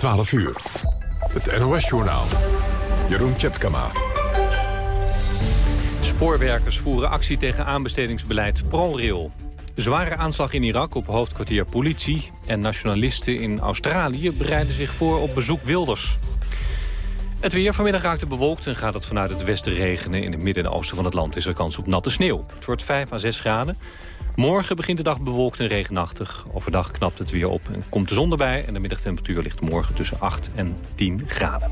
12 uur. Het NOS-journaal. Jeroen Tjepkama. Spoorwerkers voeren actie tegen aanbestedingsbeleid ProRail. Zware aanslag in Irak op hoofdkwartier politie... en nationalisten in Australië bereiden zich voor op bezoek Wilders. Het weer vanmiddag raakt bewolkt en gaat het vanuit het westen regenen. In het midden en oosten van het land is er kans op natte sneeuw. Het wordt 5 à 6 graden. Morgen begint de dag bewolkt en regenachtig. Overdag knapt het weer op en komt de zon erbij. En de middagtemperatuur ligt morgen tussen 8 en 10 graden.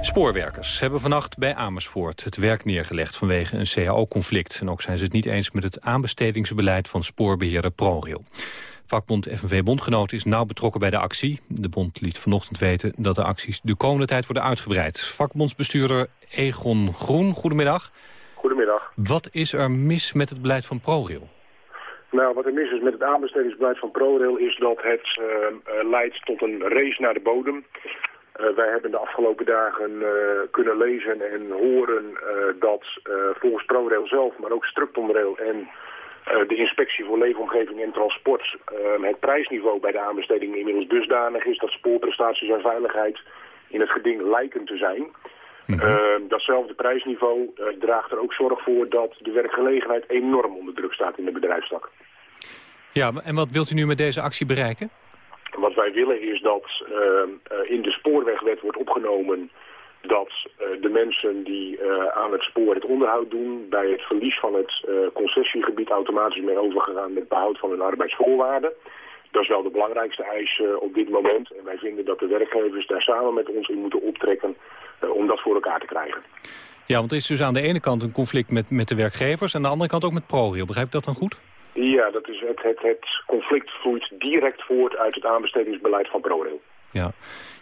Spoorwerkers hebben vannacht bij Amersfoort het werk neergelegd vanwege een CAO-conflict. En ook zijn ze het niet eens met het aanbestedingsbeleid van spoorbeheerder ProRail. Vakbond FNV Bondgenoot is nauw betrokken bij de actie. De bond liet vanochtend weten dat de acties de komende tijd worden uitgebreid. Vakbondsbestuurder Egon Groen, goedemiddag. Goedemiddag. Wat is er mis met het beleid van ProRail? Nou, wat er mis is met het aanbestedingsbeleid van ProRail is dat het uh, leidt tot een race naar de bodem. Uh, wij hebben de afgelopen dagen uh, kunnen lezen en horen dat volgens ProRail zelf, maar ook Structonrail en de inspectie voor leefomgeving en transport het prijsniveau bij de aanbesteding inmiddels dusdanig is dat spoorprestaties en veiligheid in het geding lijken te zijn. Mm datzelfde prijsniveau uh, draagt er ook zorg voor dat de werkgelegenheid enorm onder druk staat in de bedrijfstak. Ja, en wat wilt u nu met deze actie bereiken? Wat wij willen is dat uh, in de spoorwegwet wordt opgenomen dat de mensen die aan het spoor het onderhoud doen... bij het verlies van het concessiegebied automatisch mee overgegaan met behoud van hun arbeidsvoorwaarden. Dat is wel de belangrijkste eis op dit moment. En wij vinden dat de werkgevers daar samen met ons in moeten optrekken eh, om dat voor elkaar te krijgen. Ja, want er is dus aan de ene kant een conflict met, met de werkgevers... en aan de andere kant ook met ProRail. Begrijp ik dat dan goed? Ja, dat is het, het, het conflict vloeit direct voort uit het aanbestedingsbeleid van ProRail. Ja.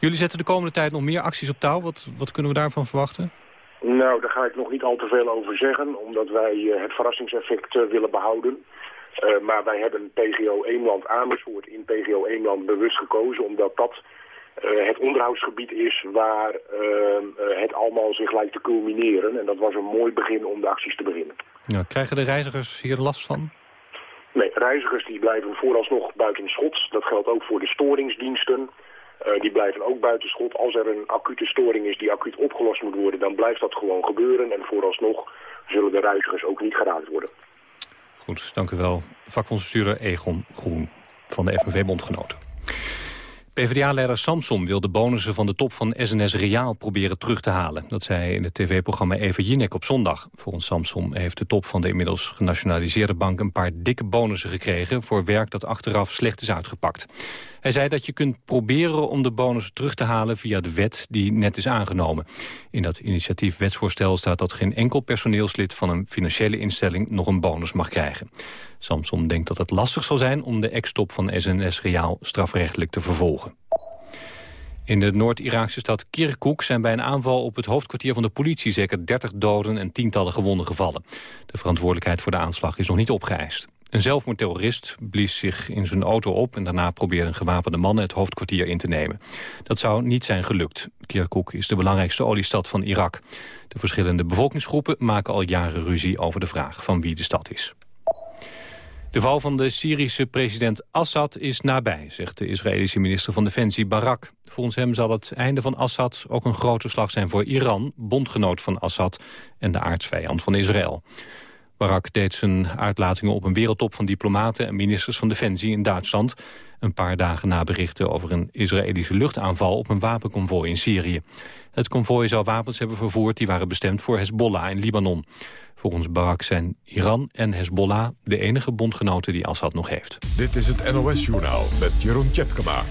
Jullie zetten de komende tijd nog meer acties op touw. Wat, wat kunnen we daarvan verwachten? Nou, daar ga ik nog niet al te veel over zeggen, omdat wij eh, het verrassingseffect willen behouden. Uh, maar wij hebben PGO Eemland Amersfoort in PGO Eemland bewust gekozen, omdat dat uh, het onderhoudsgebied is waar uh, het allemaal zich lijkt te culmineren. En dat was een mooi begin om de acties te beginnen. Ja, krijgen de reizigers hier last van? Nee, reizigers die blijven vooralsnog buiten schot. Dat geldt ook voor de storingsdiensten. Uh, die blijven ook buiten schot. Als er een acute storing is die acuut opgelost moet worden, dan blijft dat gewoon gebeuren. En vooralsnog zullen de reizigers ook niet geraakt worden. Goed, dank u wel. Vakbondsbestuurder Egon Groen van de FNV Bondgenoten. PvdA-leider Samson wil de bonussen van de top van SNS Reaal proberen terug te halen. Dat zei in het tv-programma Eva Jinek op zondag. Volgens Samson heeft de top van de inmiddels genationaliseerde bank... een paar dikke bonussen gekregen voor werk dat achteraf slecht is uitgepakt. Hij zei dat je kunt proberen om de bonus terug te halen via de wet die net is aangenomen. In dat initiatief wetsvoorstel staat dat geen enkel personeelslid van een financiële instelling nog een bonus mag krijgen. Samson denkt dat het lastig zal zijn om de ex-top van SNS Reaal strafrechtelijk te vervolgen. In de Noord-Iraakse stad Kirkuk zijn bij een aanval op het hoofdkwartier van de politie zeker 30 doden en tientallen gewonden gevallen. De verantwoordelijkheid voor de aanslag is nog niet opgeëist. Een zelfmoordterrorist blies zich in zijn auto op... en daarna probeerde een gewapende man het hoofdkwartier in te nemen. Dat zou niet zijn gelukt. Kirkuk is de belangrijkste oliestad van Irak. De verschillende bevolkingsgroepen maken al jaren ruzie over de vraag van wie de stad is. De val van de Syrische president Assad is nabij, zegt de Israëlische minister van Defensie Barak. Volgens hem zal het einde van Assad ook een grote slag zijn voor Iran, bondgenoot van Assad en de aardsvijand van Israël. Barak deed zijn uitlatingen op een wereldtop van diplomaten en ministers van Defensie in Duitsland. Een paar dagen na berichten over een Israëlische luchtaanval op een wapenconvooi in Syrië. Het konvooi zou wapens hebben vervoerd die waren bestemd voor Hezbollah in Libanon. Volgens Barak zijn Iran en Hezbollah de enige bondgenoten die Assad nog heeft. Dit is het NOS-journaal met Jeroen Tjepkema.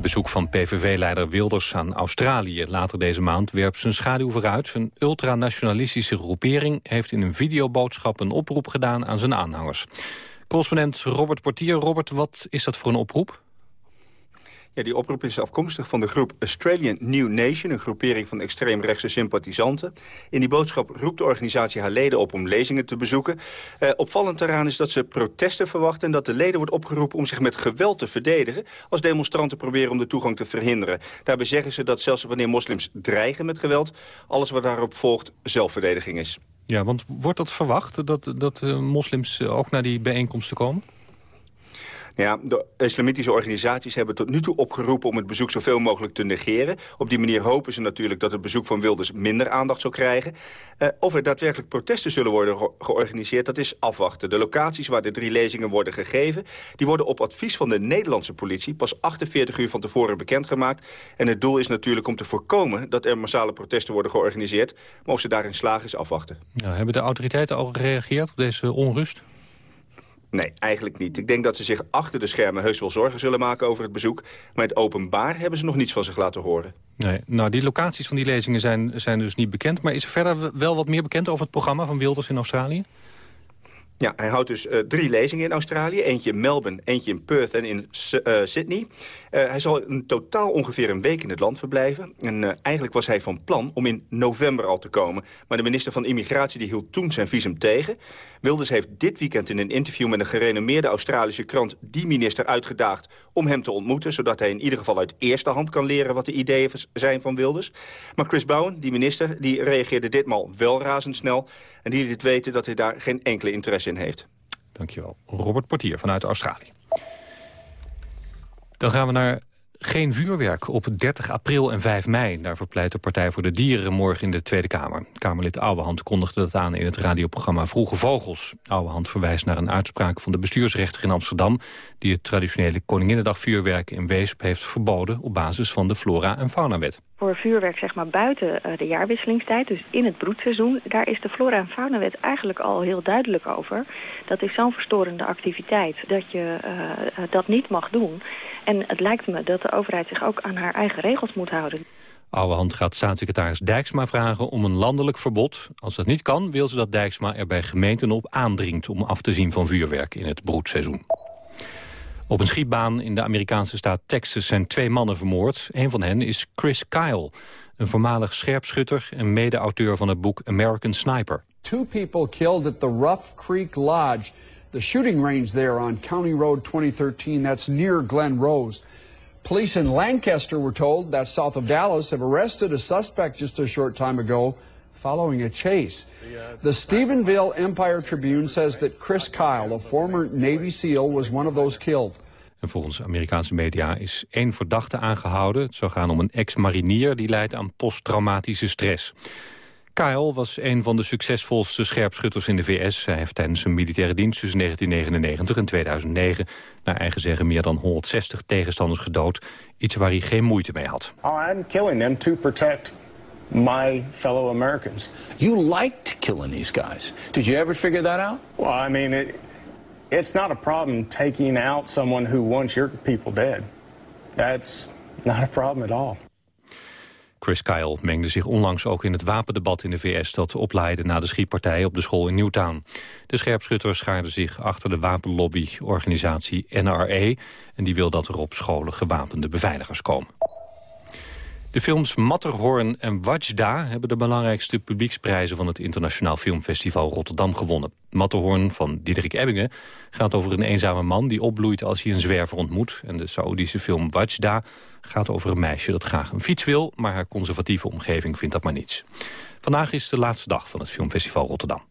Bezoek van PVV-leider Wilders aan Australië later deze maand werpt zijn schaduw vooruit. Een ultranationalistische groepering heeft in een videoboodschap een oproep gedaan aan zijn aanhangers. Correspondent Robert Portier. Robert, wat is dat voor een oproep? Ja, die oproep is afkomstig van de groep Australian New Nation... een groepering van extreemrechtse sympathisanten. In die boodschap roept de organisatie haar leden op om lezingen te bezoeken. Eh, opvallend daaraan is dat ze protesten verwachten... en dat de leden wordt opgeroepen om zich met geweld te verdedigen... als demonstranten proberen om de toegang te verhinderen. Daarbij zeggen ze dat zelfs wanneer moslims dreigen met geweld... alles wat daarop volgt zelfverdediging is. Ja, want wordt dat verwacht, dat, dat uh, moslims ook naar die bijeenkomsten komen? Ja, de islamitische organisaties hebben tot nu toe opgeroepen om het bezoek zoveel mogelijk te negeren. Op die manier hopen ze natuurlijk dat het bezoek van Wilders minder aandacht zal krijgen. Uh, of er daadwerkelijk protesten zullen worden georganiseerd, dat is afwachten. De locaties waar de drie lezingen worden gegeven, die worden op advies van de Nederlandse politie pas 48 uur van tevoren bekendgemaakt. En het doel is natuurlijk om te voorkomen dat er massale protesten worden georganiseerd. Maar of ze daarin slagen is afwachten. Nou, hebben de autoriteiten al gereageerd op deze onrust? Nee, eigenlijk niet. Ik denk dat ze zich achter de schermen heus wel zorgen zullen maken over het bezoek. Maar het openbaar hebben ze nog niets van zich laten horen. Nee, nou, die locaties van die lezingen zijn, zijn dus niet bekend. Maar is er verder wel wat meer bekend over het programma van Wilders in Australië? Ja, hij houdt dus uh, drie lezingen in Australië. Eentje in Melbourne, eentje in Perth en in uh, Sydney. Uh, hij zal in totaal ongeveer een week in het land verblijven. En eigenlijk was hij van plan om in november al te komen. Maar de minister van Immigratie die hield toen zijn visum tegen. Wilders heeft dit weekend in een interview met een gerenommeerde Australische krant... die minister uitgedaagd om hem te ontmoeten... zodat hij in ieder geval uit eerste hand kan leren wat de ideeën zijn van Wilders. Maar Chris Bowen, die minister, die reageerde ditmaal wel razendsnel... en die liet weten dat hij daar geen enkele interesse in heeft. Dankjewel. Robert Portier vanuit Australië. Dan gaan we naar geen vuurwerk op 30 april en 5 mei. Daar verpleit de Partij voor de Dieren morgen in de Tweede Kamer. Kamerlid Ouwehand kondigde dat aan in het radioprogramma Vroege Vogels. Ouwehand verwijst naar een uitspraak van de bestuursrechter in Amsterdam... die het traditionele Koninginnedag vuurwerk in Weesp heeft verboden... op basis van de Flora- en Faunawet voor vuurwerk zeg maar buiten uh, de jaarwisselingstijd, dus in het broedseizoen, daar is de flora- en faunawet eigenlijk al heel duidelijk over. Dat is zo'n verstorende activiteit dat je uh, dat niet mag doen. En het lijkt me dat de overheid zich ook aan haar eigen regels moet houden. Ouwehand gaat staatssecretaris Dijksma vragen om een landelijk verbod. Als dat niet kan, wil ze dat Dijksma er bij gemeenten op aandringt... om af te zien van vuurwerk in het broedseizoen. Op een schietbaan in de Amerikaanse staat Texas zijn twee mannen vermoord. Een van hen is Chris Kyle, een voormalig scherpschutter... en mede-auteur van het boek American Sniper. Two people killed at the Rough Creek Lodge... the shooting range there on County Road 2013. That's near Glen Rose. Police in Lancaster were told, that's south of Dallas, have arrested a suspect just a short time ago following a chase. The Stephenville Empire Tribune says that Chris Kyle, a former Navy SEAL, was one of those killed. En volgens Amerikaanse media is één verdachte aangehouden. Het zou gaan om een ex-marinier die leidt aan posttraumatische stress. Kyle was een van de succesvolste scherpschutters in de VS. Hij heeft tijdens zijn militaire dienst tussen 1999 en 2009... naar eigen zeggen meer dan 160 tegenstanders gedood. Iets waar hij geen moeite mee had. Oh, I'm killing them to protect my fellow Americans. You liked killing these guys. Did you ever figure that out? Well, I mean, it, it's not a problem taking out someone who wants your people dead. That's not a problem at all. Chris Kyle mengde zich onlangs ook in het wapendebat in de VS... dat oplaaide na de schietpartij op de school in Newtown. De scherpschutters schaarden zich achter de wapenlobbyorganisatie NRA... en die wil dat er op scholen gewapende beveiligers komen. De films Matterhorn en Wajda hebben de belangrijkste publieksprijzen van het Internationaal Filmfestival Rotterdam gewonnen. Matterhorn van Diederik Ebbingen gaat over een eenzame man die opbloeit als hij een zwerver ontmoet. En de Saoedische film Wajda gaat over een meisje dat graag een fiets wil, maar haar conservatieve omgeving vindt dat maar niets. Vandaag is de laatste dag van het Filmfestival Rotterdam.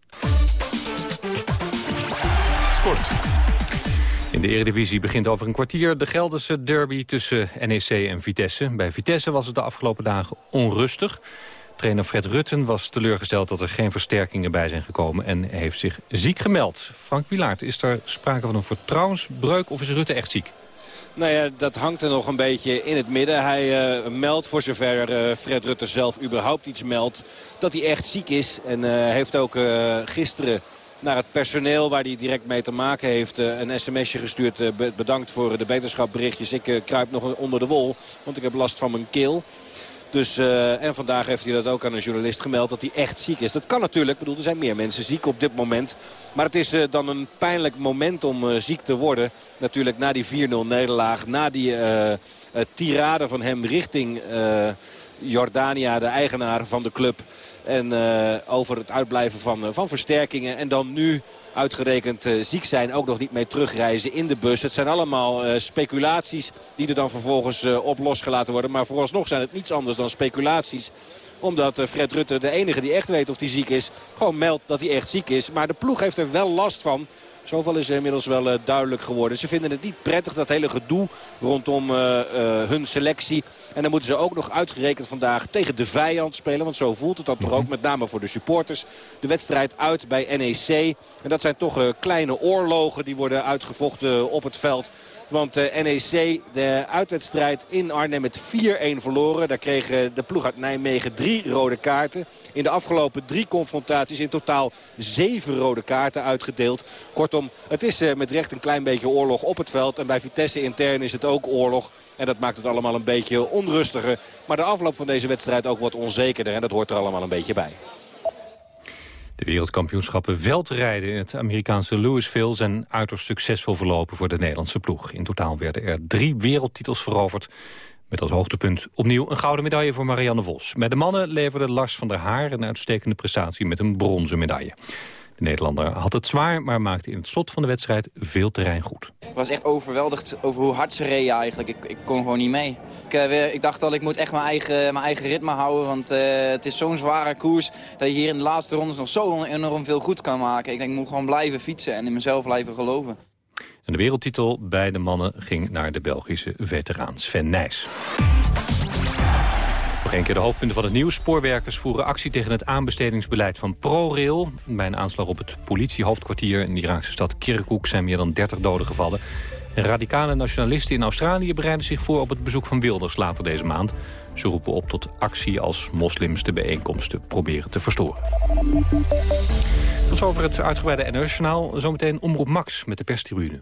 Sport. In de Eredivisie begint over een kwartier de Gelderse derby tussen NEC en Vitesse. Bij Vitesse was het de afgelopen dagen onrustig. Trainer Fred Rutten was teleurgesteld dat er geen versterkingen bij zijn gekomen... en heeft zich ziek gemeld. Frank Wilaert, is er sprake van een vertrouwensbreuk of is Rutte echt ziek? Nou ja, dat hangt er nog een beetje in het midden. Hij uh, meldt, voor zover uh, Fred Rutte zelf überhaupt iets meldt... dat hij echt ziek is. En uh, heeft ook gisteren naar het personeel waar hij direct mee te maken heeft. een sms'je gestuurd. bedankt voor de beterschapberichtjes. Ik kruip nog onder de wol, want ik heb last van mijn keel. Dus, uh, en vandaag heeft hij dat ook aan een journalist gemeld dat hij echt ziek is. Dat kan natuurlijk. Ik bedoel, er zijn meer mensen ziek op dit moment. Maar het is uh, dan een pijnlijk moment om uh, ziek te worden. Natuurlijk na die 4-0 nederlaag. Na die tirade van hem richting Jordania, de eigenaar van de club. En over het uitblijven van, van versterkingen. En dan nu uitgerekend uh, ziek zijn. Ook nog niet mee terugreizen in de bus. Het zijn allemaal speculaties die er dan vervolgens op losgelaten worden. Maar vooralsnog zijn het niets anders dan speculaties omdat Fred Rutte, de enige die echt weet of hij ziek is, gewoon meldt dat hij echt ziek is. Maar de ploeg heeft er wel last van Zoveel is inmiddels wel duidelijk geworden. Ze vinden het niet prettig, dat hele gedoe rondom hun selectie. En dan moeten ze ook nog uitgerekend vandaag tegen de vijand spelen. Want zo voelt het dan toch ook, met name voor de supporters. De wedstrijd uit bij NEC. En dat zijn toch kleine oorlogen die worden uitgevochten op het veld. Want NEC, de uitwedstrijd in Arnhem met 4-1 verloren. Daar kregen de ploeg uit Nijmegen drie rode kaarten. In de afgelopen drie confrontaties in totaal zeven rode kaarten uitgedeeld. Kortom, het is uh, met recht een klein beetje oorlog op het veld. En bij Vitesse intern is het ook oorlog. En dat maakt het allemaal een beetje onrustiger. Maar de afloop van deze wedstrijd ook wat onzekerder. En dat hoort er allemaal een beetje bij. De wereldkampioenschappen veldrijden in het Amerikaanse Louisville... zijn uiterst succesvol verlopen voor de Nederlandse ploeg. In totaal werden er drie wereldtitels veroverd... met als hoogtepunt opnieuw een gouden medaille voor Marianne Vos. Bij de mannen leverde Lars van der Haar een uitstekende prestatie... met een bronzen medaille. De Nederlander had het zwaar, maar maakte in het slot van de wedstrijd veel terrein goed. Ik was echt overweldigd over hoe hard ze reden eigenlijk. Ik, ik kon gewoon niet mee. Ik, uh, ik dacht al, ik moet echt mijn eigen, mijn eigen ritme houden. Want uh, het is zo'n zware koers dat je hier in de laatste rondes nog zo enorm veel goed kan maken. Ik denk, ik moet gewoon blijven fietsen en in mezelf blijven geloven. De wereldtitel bij de mannen ging naar de Belgische veteraan Sven Nijs. Nog een keer de hoofdpunten van het nieuws. Spoorwerkers voeren actie tegen het aanbestedingsbeleid van ProRail. Bij een aanslag op het politiehoofdkwartier in de Iraakse stad Kirkuk zijn meer dan 30 doden gevallen. En radicale nationalisten in Australië bereiden zich voor op het bezoek van Wilders later deze maand. Ze roepen op tot actie als moslims de bijeenkomsten proberen te verstoren. Tot zover het uitgebreide NOS-journaal. Zometeen Omroep Max met de perstribune.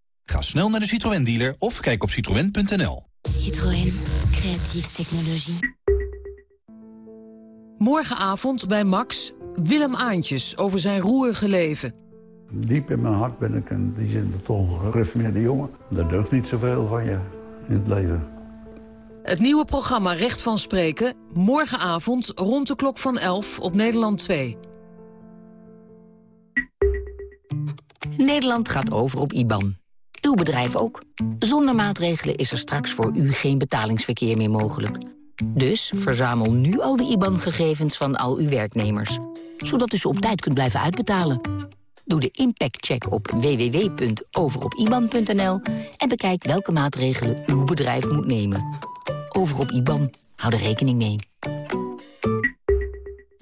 Ga snel naar de Citroën dealer of kijk op citroën.nl. Citroën, creatieve technologie. Morgenavond bij Max, Willem Aantjes over zijn roerige leven. Diep in mijn hart ben ik een, die zin, toch een gereformeerde jongen. Er deugt niet zoveel van je in het leven. Het nieuwe programma Recht van Spreken, morgenavond rond de klok van 11 op Nederland 2. Nederland gaat over op IBAN. Uw bedrijf ook. Zonder maatregelen is er straks voor u geen betalingsverkeer meer mogelijk. Dus verzamel nu al de IBAN-gegevens van al uw werknemers. Zodat u ze op tijd kunt blijven uitbetalen. Doe de impactcheck op www.overopiban.nl en bekijk welke maatregelen uw bedrijf moet nemen. Over op IBAN. Hou er rekening mee.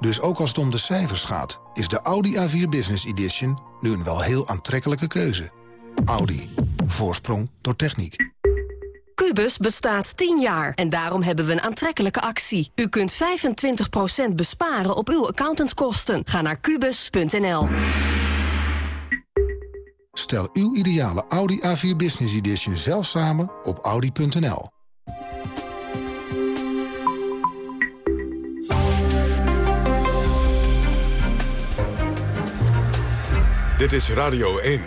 Dus ook als het om de cijfers gaat, is de Audi A4 Business Edition nu een wel heel aantrekkelijke keuze. Audi. Voorsprong door techniek. Cubus bestaat 10 jaar en daarom hebben we een aantrekkelijke actie. U kunt 25% besparen op uw accountantskosten. Ga naar kubus.nl. Stel uw ideale Audi A4 Business Edition zelf samen op audi.nl. Dit is Radio 1.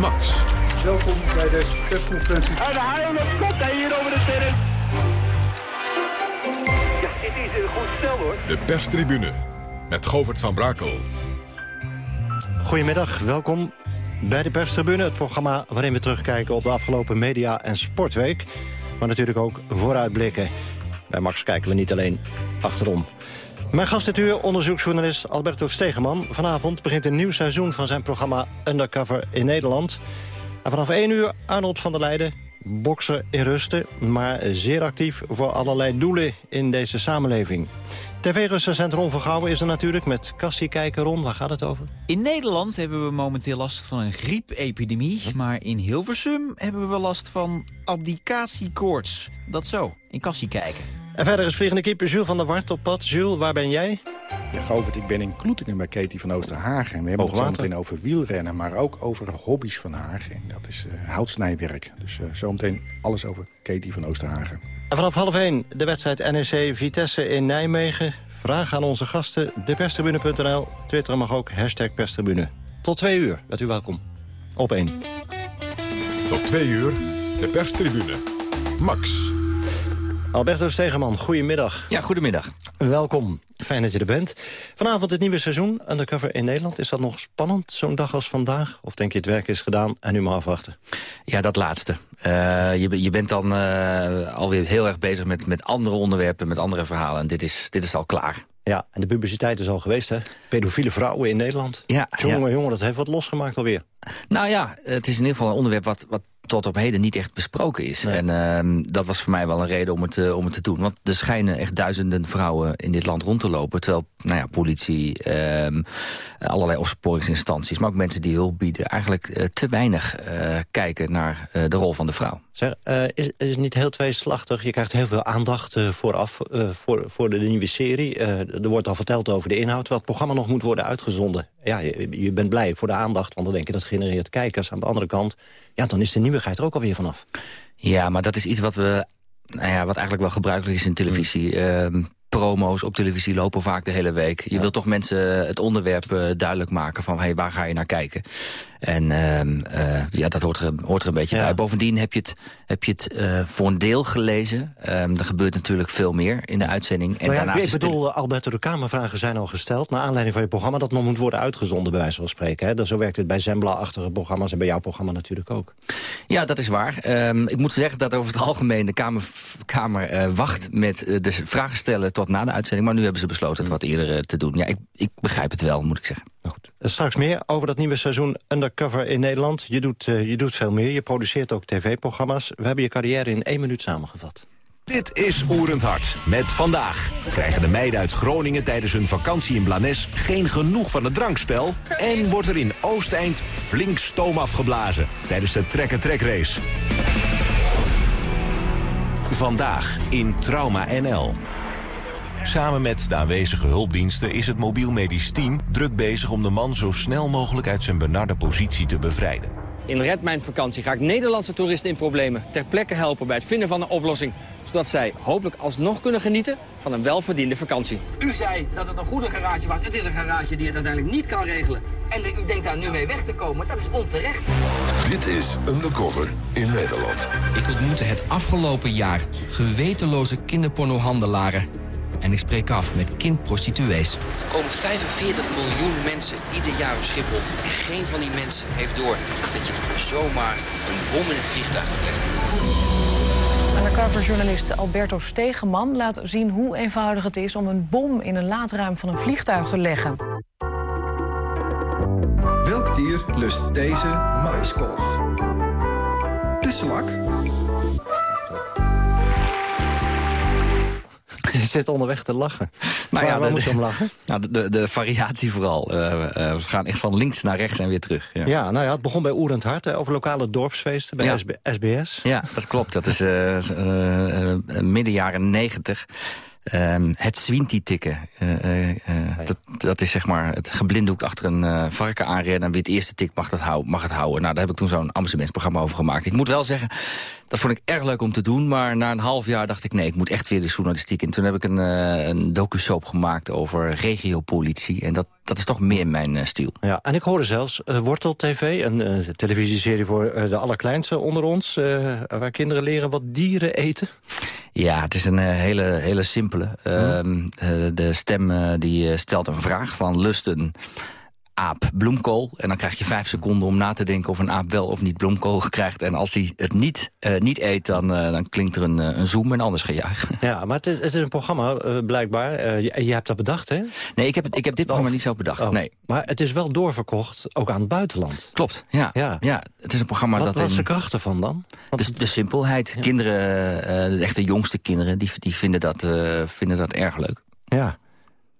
Max. Welkom bij deze persconferentie. En de haal komt hij hier over de terrein. Ja, dit is een goed stel hoor. De perstribune met Govert van Brakel. Goedemiddag, welkom bij de perstribune. Het programma waarin we terugkijken op de afgelopen media- en sportweek. Maar natuurlijk ook vooruitblikken. Bij Max kijken we niet alleen achterom. Mijn gast dit uur, onderzoeksjournalist Alberto Stegeman. Vanavond begint een nieuw seizoen van zijn programma Undercover in Nederland. En vanaf 1 uur Arnold van der Leijden, bokser in rusten... maar zeer actief voor allerlei doelen in deze samenleving. TV-recensent Ron Vergouwen is er natuurlijk met Cassie kijken. Ron, waar gaat het over? In Nederland hebben we momenteel last van een griepepidemie. Maar in Hilversum hebben we last van abdicatiekoorts. Dat zo, in Cassie kijken. En verder is vliegende keeper Jules van der Wart op pad. Jules, waar ben jij? Ja, Govert, ik ben in Kloetingen bij Katie van Oosterhagen. En we hebben het zo meteen over wielrennen, maar ook over hobby's van Hagen. En dat is uh, houtsnijwerk. Dus uh, zometeen alles over Katie van Oosterhagen. En vanaf half 1 de wedstrijd NEC Vitesse in Nijmegen. Vraag aan onze gasten, deperstribune.nl. Twitter mag ook, hashtag perstribune. Tot twee uur, bent u welkom. Op 1. Tot twee uur, de perstribune. Max. Alberto Stegeman, goedemiddag. Ja, goedemiddag. Welkom. Fijn dat je er bent. Vanavond het nieuwe seizoen, undercover in Nederland. Is dat nog spannend, zo'n dag als vandaag? Of denk je het werk is gedaan en nu maar afwachten? Ja, dat laatste. Uh, je, je bent dan uh, alweer heel erg bezig met, met andere onderwerpen, met andere verhalen. En dit is, dit is al klaar. Ja, en de publiciteit is al geweest, hè? Pedofiele vrouwen in Nederland. Ja. Jongen, ja. jongen, dat heeft wat losgemaakt alweer. Nou ja, het is in ieder geval een onderwerp wat, wat tot op heden niet echt besproken is. Nee. En uh, dat was voor mij wel een reden om het, uh, om het te doen. Want er schijnen echt duizenden vrouwen in dit land rond te lopen. Terwijl nou ja, politie, uh, allerlei opsporingsinstanties... maar ook mensen die hulp bieden... eigenlijk uh, te weinig uh, kijken naar de rol van de vrouw. Zeg, is, is niet heel tweeslachtig? Je krijgt heel veel aandacht vooraf voor, voor de nieuwe serie. er wordt al verteld over de inhoud, wat het programma nog moet worden uitgezonden. Ja, je, je bent blij voor de aandacht, want dan denk je dat genereert kijkers. Aan de andere kant, ja, dan is de nieuwigheid er ook alweer vanaf. Ja, maar dat is iets wat we, nou ja, wat eigenlijk wel gebruikelijk is in televisie. Mm promo's op televisie lopen vaak de hele week. Je ja. wilt toch mensen het onderwerp uh, duidelijk maken van hey, waar ga je naar kijken. En uh, uh, ja, dat hoort er, hoort er een beetje ja. bij. Bovendien heb je het, heb je het uh, voor een deel gelezen. Um, er gebeurt natuurlijk veel meer in de uitzending. En nou ja, daarnaast ik bedoel, is Alberto, de Kamervragen zijn al gesteld... naar aanleiding van je programma dat nog moet worden uitgezonden... bij wijze van spreken. Hè? Zo werkt het bij Zembla-achtige programma's... en bij jouw programma natuurlijk ook. Ja, dat is waar. Um, ik moet zeggen dat over het algemeen de Kamer, kamer wacht... met de vragen stellen tot na de uitzending. Maar nu hebben ze besloten het wat eerder te doen. Ja, ik, ik begrijp het wel, moet ik zeggen. Goed. Straks meer over dat nieuwe seizoen Undercover in Nederland. Je doet, uh, je doet veel meer, je produceert ook tv-programma's. We hebben je carrière in één minuut samengevat. Dit is Oerend Hart. Met vandaag krijgen de meiden uit Groningen tijdens hun vakantie in Blanes... geen genoeg van het drankspel... en wordt er in Oosteind flink stoom afgeblazen tijdens de trekker-trek-race. Vandaag in Trauma NL. Samen met de aanwezige hulpdiensten is het mobiel medisch team druk bezig om de man zo snel mogelijk uit zijn benarde positie te bevrijden. In Red Mijn Vakantie ga ik Nederlandse toeristen in problemen ter plekke helpen bij het vinden van een oplossing. Zodat zij hopelijk alsnog kunnen genieten van een welverdiende vakantie. U zei dat het een goede garage was. Het is een garage die het uiteindelijk niet kan regelen. En u denkt daar nu mee weg te komen. Dat is onterecht. Dit is Undercover in Nederland. Ik ontmoette het afgelopen jaar gewetenloze kinderpornohandelaren en ik spreek af met kindprostituees. Er komen 45 miljoen mensen ieder jaar op Schiphol. En geen van die mensen heeft door dat je zomaar een bom in een vliegtuig moet leggen. Undercover-journalist Alberto Stegeman laat zien hoe eenvoudig het is... om een bom in een laadruim van een vliegtuig te leggen. Welk dier lust deze maiskolf? De zwak. Je zit onderweg te lachen. Nou ja, waar de, moet je om lachen? Nou, de, de, variatie vooral. Uh, uh, we gaan echt van links naar rechts en weer terug. Ja, ja nou ja, het begon bij Oerend Hart, hè, over lokale dorpsfeesten bij ja. SBS. Ja, dat klopt. Dat is uh, midden jaren negentig. Um, het Swinti-tikken. Uh, uh, uh, dat, dat is zeg maar het geblinddoekt achter een varken aanrennen... en wie het eerste tik mag, dat hou, mag het houden. Nou, daar heb ik toen zo'n amusementsprogramma over gemaakt. Ik moet wel zeggen, dat vond ik erg leuk om te doen... maar na een half jaar dacht ik, nee, ik moet echt weer de journalistiek in. Toen heb ik een, een docu-soap gemaakt over regiopolitie... en dat, dat is toch meer mijn stijl. Ja, en ik hoorde zelfs Wortel TV, een televisieserie voor de allerkleinste onder ons... waar kinderen leren wat dieren eten. Ja, het is een hele, hele simpele. Uh, uh, de stem uh, die stelt een vraag van lusten aap bloemkool. En dan krijg je vijf seconden om na te denken of een aap wel of niet bloemkool krijgt. En als hij het niet, uh, niet eet, dan, uh, dan klinkt er een, een zoem en anders gejuich. Ja, maar het is, het is een programma, uh, blijkbaar. Je, je, hebt dat bedacht, hè? Nee, ik heb, ik heb dit programma niet zo bedacht, oh. nee. Maar het is wel doorverkocht, ook aan het buitenland. Klopt, ja. ja. ja het is een programma wat, dat... Wat is de kracht ervan dan? De, de, simpelheid. Ja. Kinderen, echt de jongste kinderen, die, die vinden, dat, vinden dat erg leuk. Ja.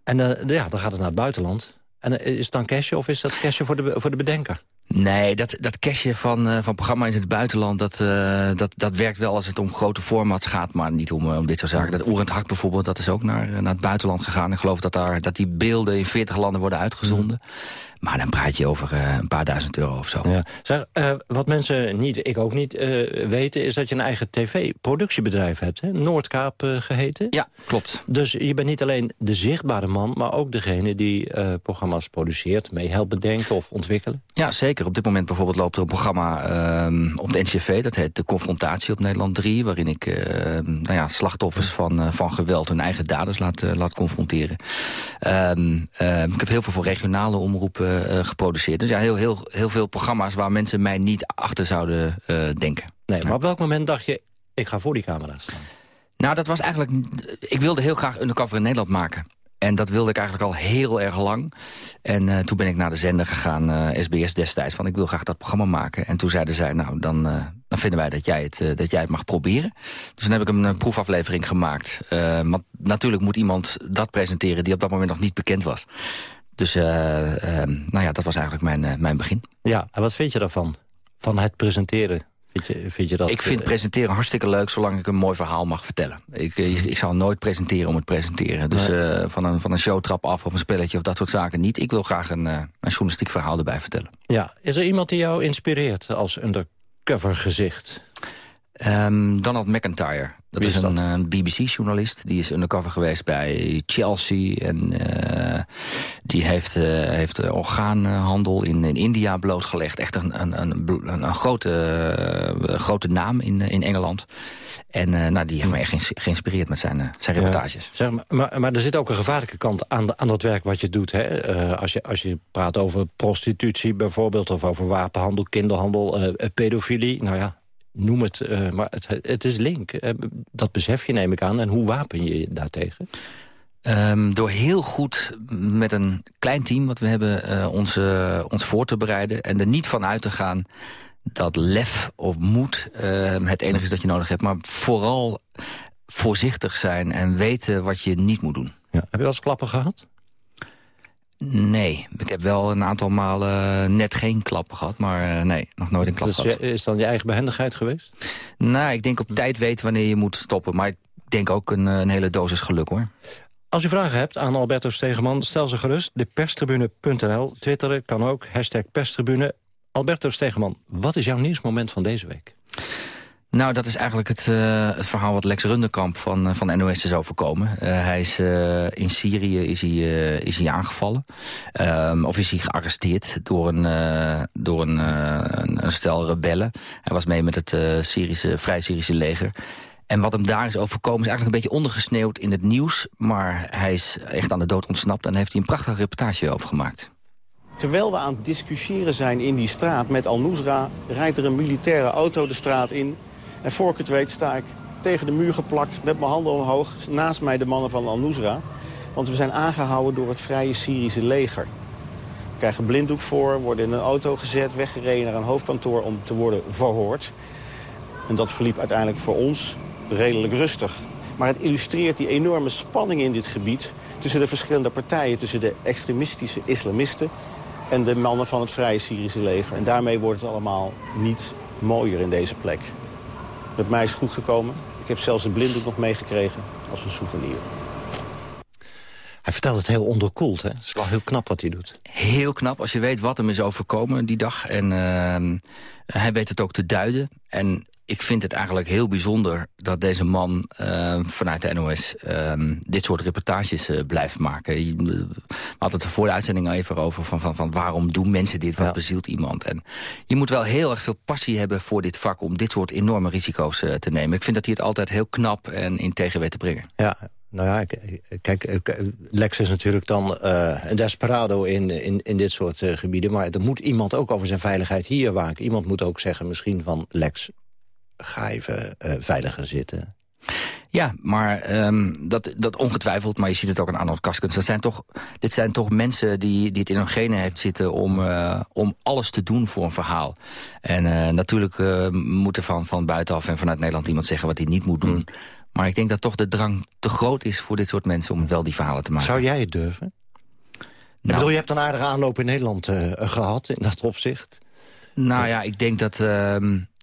En ja, dan gaat het naar het buitenland. En is het dan cashje of is dat cashje voor de, voor de bedenker? Nee, dat, dat cashje van, uh, van programma's in het buitenland... Dat, uh, dat, dat werkt wel als het om grote formats gaat... maar niet om, om dit soort zaken. Dat Oerend Hak bijvoorbeeld, dat is ook naar, naar het buitenland gegaan. Ik geloof dat, daar, dat die beelden in 40 landen worden uitgezonden. Maar dan praat je over een paar duizend euro of zo. Ja. Zeg, wat mensen niet, ik ook niet weten... is dat je een eigen tv-productiebedrijf hebt. Hè? Noordkaap geheten. Ja, klopt. Dus je bent niet alleen de zichtbare man... maar ook degene die programma's produceert... mee helpt bedenken of ontwikkelen. Ja, zeker. Op dit moment bijvoorbeeld loopt er een programma uh, op de NCV. Dat heet De Confrontatie op Nederland 3. Waarin ik uh, nou ja, slachtoffers van, uh, van geweld hun eigen daders laat, uh, laat confronteren. Um, ik heb heel veel voor regionale omroepen geproduceerd. Dus ja, heel, heel, heel veel programma's waar mensen mij niet achter zouden denken. Nee, maar op welk moment dacht je, ik ga voor die camera staan? Nou, dat was eigenlijk... Ik wilde heel graag Undercover in Nederland maken. En dat wilde ik eigenlijk al heel erg lang. En uh, toen ben ik naar de zender gegaan, SBS destijds, van ik wil graag dat programma maken. En toen zeiden zij, nou, dan, uh, dan vinden wij dat jij, het, dat jij het mag proberen. Dus dan heb ik een proefaflevering gemaakt. want natuurlijk moet iemand dat presenteren die op dat moment nog niet bekend was. Dus nou ja, dat was eigenlijk mijn, mijn begin. Ja, en wat vind je daarvan? Van het presenteren? Vind je, vind je dat, ik vind presenteren hartstikke leuk, zolang ik een mooi verhaal mag vertellen. Ik, ik, ik zou nooit presenteren om het presenteren. Dus nee. uh, van, een, van een showtrap af of een spelletje of dat soort zaken niet. Ik wil graag een, uh, een journalistiek verhaal erbij vertellen. Ja, is er iemand die jou inspireert als undercover gezicht? Um, Donald McIntyre. Dat is, is, een, een BBC-journalist. Die is undercover geweest bij Chelsea. En uh, die heeft, uh, heeft orgaanhandel in, in India blootgelegd. Echt een, een, een, een grote, grote naam in, in Engeland. En nou, die heeft me echt geïnspireerd met zijn, zijn reportages. Ja, zeg maar, maar, maar er zit ook een gevaarlijke kant aan, aan dat werk wat je doet. Hè? als, je, als je praat over prostitutie bijvoorbeeld... of over wapenhandel, kinderhandel, pedofilie. Nou ja, noem het, uh, maar het, het is link. Uh, dat besef je, neem ik aan. En hoe wapen je je daartegen? Um, door heel goed met een klein team wat we hebben uh, ons, ons voor te bereiden... en er niet van uit te gaan dat lef of moed het enige is dat je nodig hebt... maar vooral voorzichtig zijn en weten wat je niet moet doen. Ja. Heb je wel eens klappen gehad? Nee, ik heb wel een aantal malen net geen klappen gehad, maar uh, nee, nog nooit een klap dus gehad. Is dan je eigen behendigheid geweest? Nou, ik denk op tijd weten wanneer je moet stoppen, maar ik denk ook een, een hele dosis geluk hoor. Als u vragen hebt aan Alberto Stegeman, stel ze gerust. De perstribune.nl, twitteren kan ook, hashtag perstribune. Alberto Stegeman, wat is jouw nieuwsmoment van deze week? Nou, dat is eigenlijk het, uh, het verhaal wat Lex Runderkamp van, uh, van NOS is overkomen. Uh, hij is in Syrië is hij, is hij aangevallen. Um, of is hij gearresteerd door een, door een, een, een, stel rebellen. Hij was mee met het Syrische, Vrij Syrische leger. En wat hem daar is overkomen is eigenlijk een beetje ondergesneeuwd in het nieuws. Maar hij is echt aan de dood ontsnapt en heeft hij een prachtige reportage over gemaakt. Terwijl we aan het discussiëren zijn in die straat met Al-Nusra... rijdt er een militaire auto de straat in... En voor ik het weet sta ik tegen de muur geplakt met mijn handen omhoog. Naast mij de mannen van Al-Nusra. Want we zijn aangehouden door het Vrije Syrische leger. We krijgen blinddoek voor, worden in een auto gezet, weggereden naar een hoofdkantoor om te worden verhoord. En dat verliep uiteindelijk voor ons redelijk rustig. Maar het illustreert die enorme spanning in dit gebied... tussen de verschillende partijen, tussen de extremistische islamisten... en de mannen van het Vrije Syrische leger. En daarmee wordt het allemaal niet mooier in deze plek. Met mij is het goed gekomen. Ik heb zelfs een blinddoek nog meegekregen als een souvenir. Hij vertelt het heel onderkoeld, hè? Het is wel heel knap wat hij doet. Heel knap, als je weet wat hem is overkomen die dag. En uh, hij weet het ook te duiden. En ik vind het eigenlijk heel bijzonder dat deze man uh, vanuit de NOS uh, dit soort reportages uh, blijft maken. We hadden het er voor de uitzending even over van, van, van waarom doen mensen dit, wat ja. bezielt iemand. En je moet wel heel erg veel passie hebben voor dit vak om dit soort enorme risico's te nemen. Ik vind dat hij het altijd heel knap en integer weet te brengen. Ja, Nou ja, kijk, Lex is natuurlijk dan uh, een desperado in, in, in dit soort uh, gebieden. Maar er moet iemand ook over zijn veiligheid hier waken. Iemand moet ook zeggen misschien van Lex, ga even uh, veiliger zitten. Ja, maar um, dat, dat ongetwijfeld, maar je ziet het ook aan Arnold Kaskens. Dat zijn toch, dit zijn toch mensen die, die het in hun genen heeft zitten om, uh, om alles te doen voor een verhaal. En uh, natuurlijk uh, moet er van, van buitenaf en vanuit Nederland iemand zeggen wat hij niet moet doen. Mm. Maar ik denk dat toch de drang te groot is voor dit soort mensen om wel die verhalen te maken. Zou jij het durven? Nou, ik bedoel, je hebt een aardige aanloop in Nederland gehad in dat opzicht. Nou ja, ik denk dat... Uh,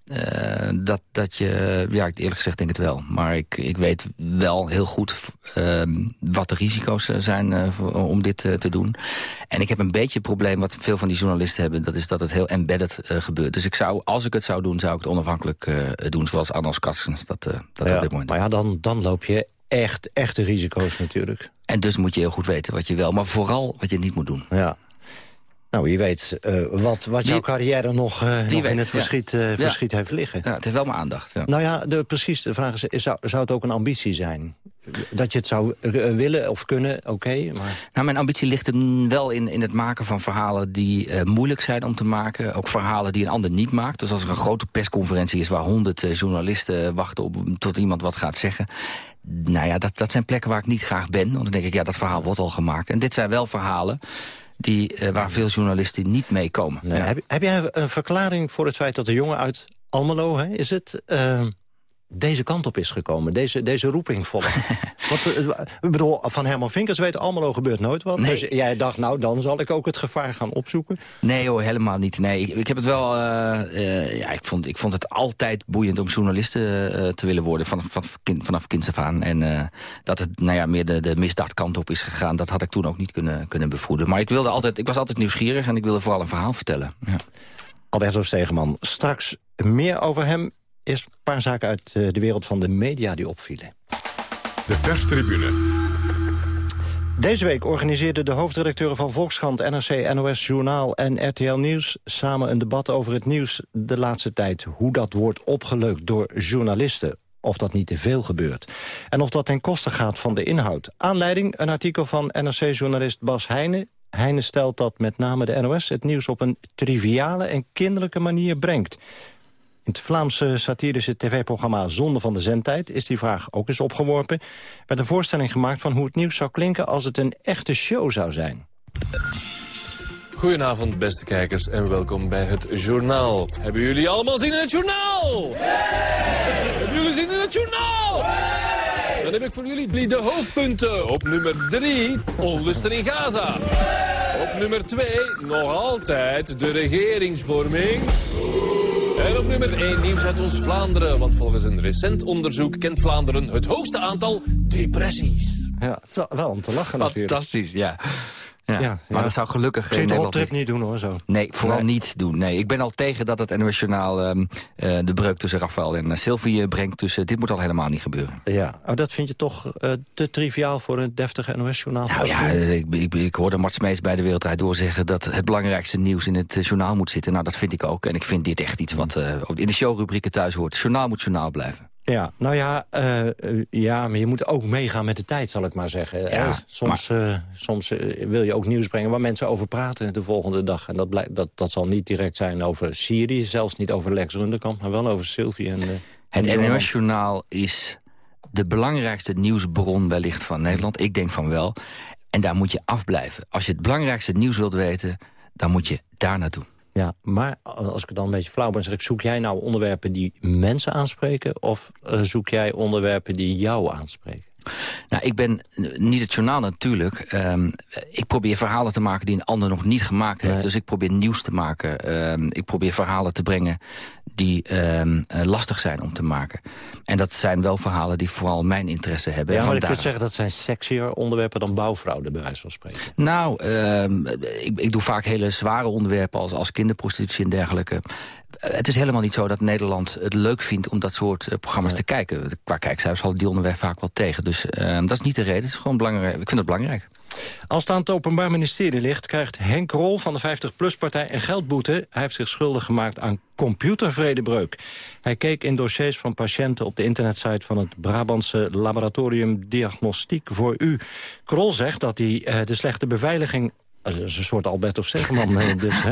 uh, dat, dat je, ja, eerlijk gezegd denk ik het wel. Maar ik, ik weet wel heel goed uh, wat de risico's zijn uh, om dit te doen. En ik heb een beetje een probleem wat veel van die journalisten hebben. Dat is dat het heel embedded gebeurt. Dus ik zou, als ik het zou doen, zou ik het onafhankelijk doen. Zoals Arnold Kassens dat, dat ja, op dit moment Maar ja, dan, dan loop je echt, echte risico's natuurlijk. En dus moet je heel goed weten wat je wel, maar vooral wat je niet moet doen. Ja. Nou, wie weet uh, wat, wat jouw carrière nog, uh, nog weet, in het verschiet, uh, verschiet ja. heeft liggen. Ja, het heeft wel mijn aandacht. Ja. Nou ja, de, precies, de vraag is, zou, zou het ook een ambitie zijn? Dat je het zou willen of kunnen, oké. Okay, maar... Nou, mijn ambitie ligt hem wel in, in het maken van verhalen die moeilijk zijn om te maken. Ook verhalen die een ander niet maakt. Dus als er een grote persconferentie is waar honderd journalisten wachten op tot iemand wat gaat zeggen. Nou ja, dat, dat zijn plekken waar ik niet graag ben. Want dan denk ik, ja, dat verhaal wordt al gemaakt. En dit zijn wel verhalen die, uh, waar veel journalisten niet meekomen. Nee, ja. heb, heb jij een verklaring voor het feit dat de jongen uit Almelo... Hè, is het, uh, deze kant op is gekomen, deze, deze roeping volgt? Want, uh, ik bedoel, van Herman Vinkers weet Almelo gebeurt nooit wat. Nee. Dus jij dacht, nou, dan zal ik ook het gevaar gaan opzoeken? Nee hoor, helemaal niet. Nee, ik, ik heb het wel... ja, ik, vond, ik vond het altijd boeiend om journalisten te willen worden... Van, van, kind, vanaf kinds af aan. En dat het nou ja, meer de, de misdaadkant op is gegaan... dat had ik toen ook niet kunnen, kunnen bevroeden. Maar ik, wilde altijd, ik was altijd nieuwsgierig en ik wilde vooral een verhaal vertellen. Ja. Alberto Stegeman, straks meer over hem Eerst een paar zaken uit de wereld van de media die opvielen. De perstribune. Deze week organiseerden de hoofdredacteuren van Volkskrant, NRC, NOS Journaal en RTL Nieuws... samen een debat over het nieuws de laatste tijd. Hoe dat wordt opgeleukt door journalisten. Of dat niet te veel gebeurt. En of dat ten koste gaat van de inhoud. Aanleiding een artikel van NRC-journalist Bas Heijnen. Heijnen stelt dat met name de NOS het nieuws op een triviale en kinderlijke manier brengt. Het Vlaamse satirische tv-programma Zonde van de Zendtijd... is die vraag ook eens opgeworpen. Werd een voorstelling gemaakt van hoe het nieuws zou klinken... als het een echte show zou zijn. Goedenavond, beste kijkers, en welkom bij het Journaal. Hebben jullie allemaal zin in het Journaal? Hebben jullie zin in het Journaal? Dan heb ik voor jullie de hoofdpunten. Op nummer 3, onlusten in Gaza. Op nummer 2, nog altijd de regeringsvorming. En op nummer 1 nieuws uit ons Vlaanderen. Want volgens een recent onderzoek kent Vlaanderen het hoogste aantal depressies. Ja, wel om te lachen natuurlijk. Fantastisch, ja. Ja, ja, maar dat zou gelukkig geen Nederland trip niet doen hoor zo. Nee, vooral nee. niet doen. Nee, ik ben al tegen dat het NOS Journaal um, uh, de breuk tussen Rafael en uh, Sylvie brengt. Dus uh, dit moet al helemaal niet gebeuren. Ja, oh, dat vind je toch te triviaal voor een deftige NOS Journaal? Nou ja, ik, ik, ik hoorde Mart Smees bij de Wereldrijd doorzeggen dat het belangrijkste nieuws in het journaal moet zitten. Nou, dat vind ik ook. En ik vind dit echt iets wat in de showrubrieken thuis hoort. Het journaal moet journaal blijven. Ja, nou ja, uh, ja, maar je moet ook meegaan met de tijd, zal ik maar zeggen. Ja, soms maar... uh, soms wil je ook nieuws brengen waar mensen over praten de volgende dag. En dat, blijkt, dat, dat zal niet direct zijn over Syrië, zelfs niet over Lex Runderkamp, maar wel over Sylvie. En, het NOS-journaal is de belangrijkste nieuwsbron wellicht van Nederland. Ik denk van wel. En daar moet je afblijven. Als je het belangrijkste nieuws wilt weten, dan moet je daar naartoe. Ja, maar als ik dan een beetje flauw ben, zeg ik... zoek jij nou onderwerpen die mensen aanspreken... of uh, zoek jij onderwerpen die jou aanspreken? Nou, ik ben niet het journaal natuurlijk. Um, ik probeer verhalen te maken die een ander nog niet gemaakt heeft. Nee. Dus ik probeer nieuws te maken. Um, ik probeer verhalen te brengen die um, uh, lastig zijn om te maken. En dat zijn wel verhalen die vooral mijn interesse hebben. Ja, maar je kunt zeggen dat zijn sexier onderwerpen dan bouwfraude, bij wijze van spreken. Nou, ik, ik doe vaak hele zware onderwerpen als, als kinderprostitutie en dergelijke. Het is helemaal niet zo dat Nederland het leuk vindt om dat soort uh, programma's nee. te kijken. Qua kijkcijfers valt die onderwerp vaak wel tegen. Dus uh, dat is niet de reden. Het is gewoon belangrijk. Ik vind het belangrijk. Als het aan het Openbaar Ministerie ligt... krijgt Henk Rol van de 50PLUS-partij een geldboete. Hij heeft zich schuldig gemaakt aan computervredebreuk. Hij keek in dossiers van patiënten op de internetsite... van het Brabantse Laboratorium Diagnostiek voor U. Krol zegt dat hij uh, de slechte beveiliging een soort Alberto Stegeman dus,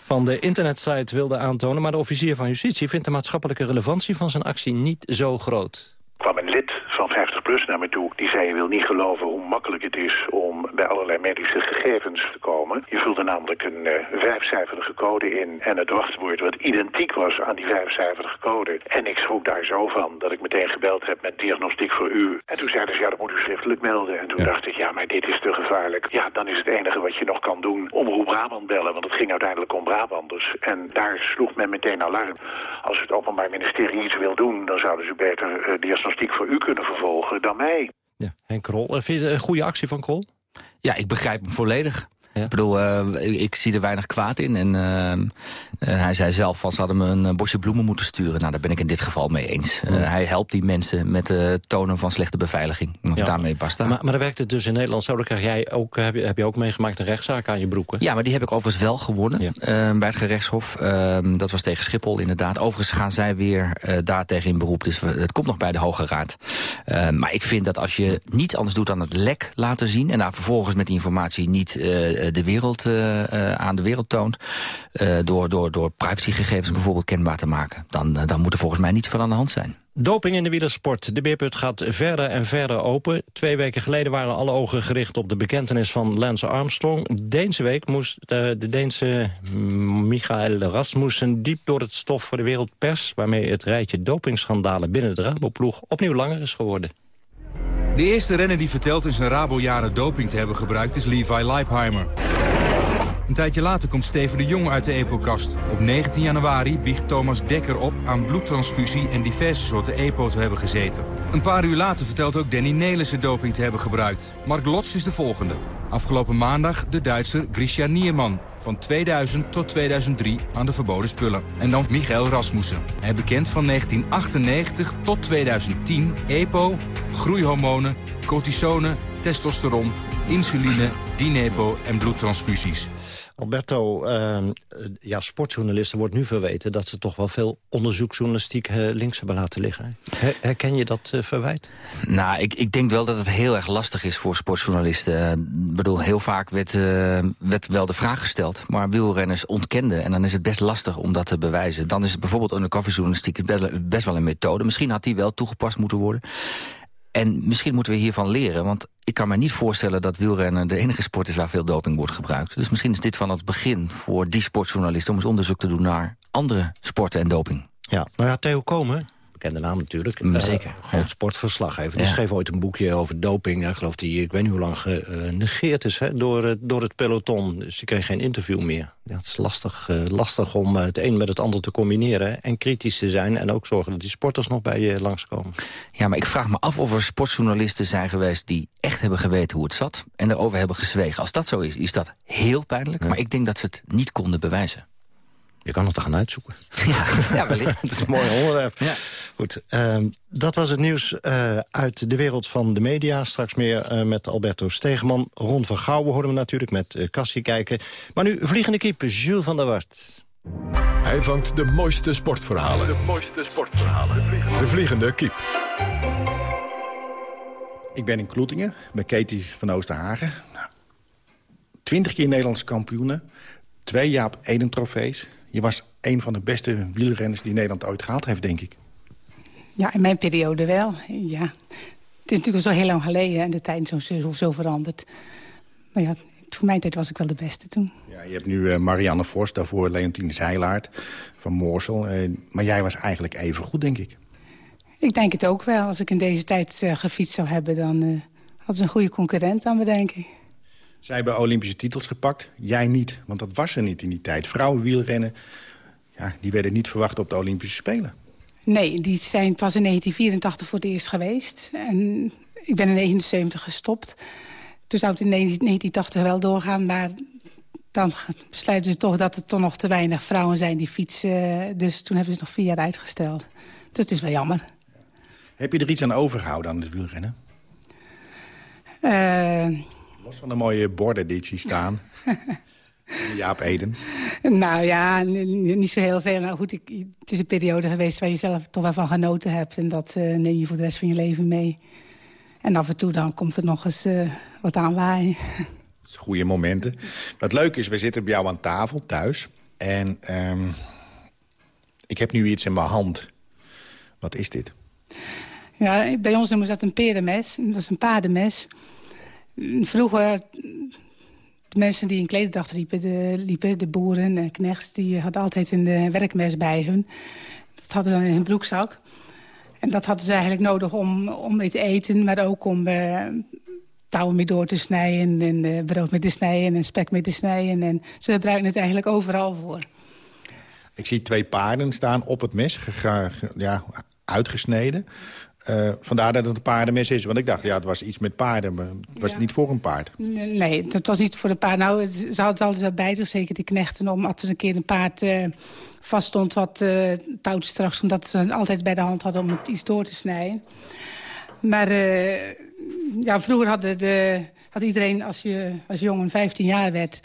van de internetsite wilde aantonen. Maar de officier van justitie vindt de maatschappelijke relevantie van zijn actie niet zo groot. kwam een lid 50PLUS naar me toe. Die zei, je wil niet geloven hoe makkelijk het is om bij allerlei medische gegevens te komen. Je vulde namelijk een uh, vijfcijferige code in en het wachtwoord wat identiek was aan die vijfcijferige code. En ik schrok daar zo van dat ik meteen gebeld heb met diagnostiek voor u. En toen zeiden ze, ja, dat moet u schriftelijk melden. En toen dacht ik, ja, maar dit is te gevaarlijk. Ja, dan is het enige wat je nog kan doen omroep Brabant bellen, want het ging uiteindelijk om Brabanders. En daar sloeg men meteen alarm. Als het Openbaar Ministerie iets wil doen, dan zouden ze beter uh, diagnostiek voor u kunnen vervolgen dan mij. Ja, Henk Krol. Vind je het een goede actie van Krol? Ja, ik begrijp hem volledig. Ja. Ik bedoel, uh, ik zie er weinig kwaad in. En uh, uh, hij zei zelf van ze hadden me een bosje bloemen moeten sturen. Nou, daar ben ik in dit geval mee eens. Ja. hij helpt die mensen met het tonen van slechte beveiliging. Ja. Daarmee basta. Maar, maar dan werkt het dus in Nederland zo. Dan krijg jij ook, heb, je, heb je ook meegemaakt een rechtszaak aan je broeken? Ja, maar die heb ik overigens wel gewonnen bij het gerechtshof. Ehm, dat was tegen Schiphol inderdaad. Overigens gaan zij weer daar tegen in beroep. Dus het komt nog bij de Hoge Raad. Ehm, maar ik vind dat als je niets anders doet dan het lek laten zien... en daar vervolgens met die informatie niet de wereld uh, uh, aan de wereld toont... Door, door, door privacygegevens bijvoorbeeld kenbaar te maken... dan, dan moet er volgens mij niets van aan de hand zijn. Doping in de wielersport. De beerput gaat verder en verder open. Twee weken geleden waren alle ogen gericht op de bekentenis van Lance Armstrong. Deze week moest de, de Deense Michael Rasmussen diep door het stof voor de wereldpers... waarmee het rijtje dopingschandalen binnen de Raboploeg opnieuw langer is geworden. De eerste renner die vertelt in zijn Rabo-jaren doping te hebben gebruikt is Levi Leipheimer. Een tijdje later komt Steven de Jong uit de EPO-kast. Op 19 januari biegt Thomas Dekker op aan bloedtransfusie en diverse soorten EPO te hebben gezeten. Een paar uur later vertelt ook Danny Nelissen doping te hebben gebruikt. Mark Lots is de volgende. Afgelopen maandag de Duitser Grisha Nierman. Van 2000 tot 2003 aan de verboden spullen. En dan Michael Rasmussen. Hij bekend van 1998 tot 2010 EPO, groeihormonen, cortisone, testosteron, insuline, dinepo en bloedtransfusies. Alberto, uh, ja, sportjournalisten wordt nu verweten... dat ze toch wel veel onderzoeksjournalistiek uh, links hebben laten liggen. Her herken je dat uh, verwijt? Nou, ik, ik denk wel dat het heel erg lastig is voor sportjournalisten. Ik bedoel, heel vaak werd, werd wel de vraag gesteld... maar wielrenners ontkenden. En dan is het best lastig om dat te bewijzen. Dan is het bijvoorbeeld undercoverjournalistiek best wel een methode. Misschien had die wel toegepast moeten worden. En misschien moeten we hiervan leren, want ik kan me niet voorstellen dat wielrennen de enige sport is waar veel doping wordt gebruikt. Dus misschien is dit van het begin voor die sportjournalisten om eens onderzoek te doen naar andere sporten en doping. Ja, nou ja, Theo Komen, bekende naam natuurlijk. Zeker. Uh, groot sportverslaggever. Die schreef ooit een boekje over doping. Ik geloof die, ik weet niet hoe lang genegeerd is hè, door, door het peloton. Dus die kreeg geen interview meer. Ja, het is lastig, uh, lastig om het een met het ander te combineren. En kritisch te zijn. En ook zorgen dat die sporters nog bij je langskomen. Ja, maar ik vraag me af of er sportjournalisten zijn geweest... die echt hebben geweten hoe het zat. En daarover hebben gezwegen. Als dat zo is, is dat heel pijnlijk. Ja. Maar ik denk dat ze het niet konden bewijzen. Je kan het er gaan uitzoeken. Ja, ja wellicht. dat is een mooi onderwerp. Ja. Goed, uh, dat was het nieuws uh, uit de wereld van de media. Straks meer uh, met Alberto Stegeman. Ron van Gouwen horen we natuurlijk met uh, Cassie kijken. Maar nu vliegende keeper Jules van der Wart. Hij vangt de mooiste sportverhalen. De mooiste sportverhalen. De vliegende, de vliegende kiep. Ik ben in Kloetingen, bij Katie van Oosterhagen. Twintig keer Nederlandse kampioenen. Twee Jaap Eden trofees. Je was een van de beste wielrenners die Nederland ooit gehaald heeft, denk ik. Ja, in mijn periode wel, ja. Het is natuurlijk al zo heel lang geleden en de tijd is zo, zo veranderd. Maar ja, voor mijn tijd was ik wel de beste toen. Ja, je hebt nu uh, Marianne Vos, daarvoor Leontine Zeilaert van Moorsel. Uh, maar jij was eigenlijk even goed, denk ik. Ik denk het ook wel. Als ik in deze tijd uh, gefietst zou hebben... dan had ze een goede concurrent aan me, denk ik. Zij hebben Olympische titels gepakt, jij niet. Want dat was er niet in die tijd. Vrouwen wielrennen, ja, die werden niet verwacht op de Olympische Spelen. Nee, die zijn pas in 1984 voor het eerst geweest. En ik ben in 1979 gestopt. Toen zou het in 1980 wel doorgaan, maar dan besluiten ze toch dat er toch nog te weinig vrouwen zijn die fietsen. Dus toen hebben ze nog vier jaar uitgesteld. Dus het is wel jammer. Heb je er iets aan overgehouden aan het wielrennen? Uh, Los van de mooie borden die ik zie staan. Jaap Edens. Nou ja, niet zo heel veel. Nou goed, ik, het is een periode geweest waar je zelf toch wel van genoten hebt. En dat eh, neem je voor de rest van je leven mee. En af en toe dan komt er nog eens eh, wat aan waaien. Goede momenten. Wat leuk is, we zitten bij jou aan tafel thuis. En ehm, ik heb nu iets in mijn hand. Wat is dit? Ja, bij ons noemen ze dat een perenmes. Dat is een paardenmes. Vroeger, de mensen die in klederdracht liepen, de, liepen, de boeren en knechts... die hadden altijd een eh, werkmes bij hun. Dat hadden ze dan in hun broekzak. En dat hadden ze eigenlijk nodig om, om mee te eten... maar ook om eh, touwen mee door te snijden... en eh, brood mee te snijden en spek mee te snijden. En ze gebruiken het eigenlijk overal voor. Ik zie twee paarden staan op het mes, ja, uitgesneden. Eh, vandaar dat het een paardenmes is. Want ik dacht, ja, het was iets met paarden. Maar het was Ja. niet voor een paard. Nee, dat was niet voor de paard. Nou, het- ze hadden het altijd wel bij zich, zeker die knechten... om als er een keer een paard eh vaststond wat uh, touwt straks... omdat ze het altijd bij de hand hadden om het iets door te snijden. Maar ja, vroeger hadden de, had iedereen, als je als jongen 15 jaar werd...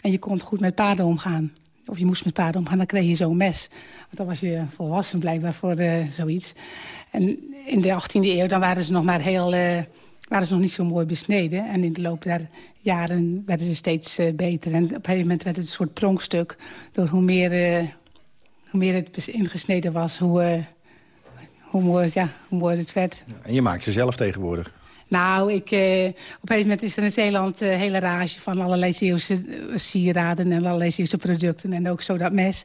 en je kon goed met paarden omgaan... of je moest met paarden omgaan, dan kreeg je zo'n mes. Want dan was je volwassen blijkbaar voor zoiets. En in de 18e eeuw dan waren ze nog maar heel... eh, waren ze nog niet zo mooi besneden. En in de loop der jaren werden ze steeds eh, beter. En op een gegeven moment werd het een soort pronkstuk. Door hoe meer, eh, hoe meer het ingesneden was, hoe, hoe, mooi, ja, hoe mooi het werd. En je maakt ze zelf tegenwoordig. Nou, ik, eh, op een gegeven moment is er in Zeeland een hele rage van allerlei Zeeuwse sieraden en allerlei Zeeuwse producten. En ook zo dat mes.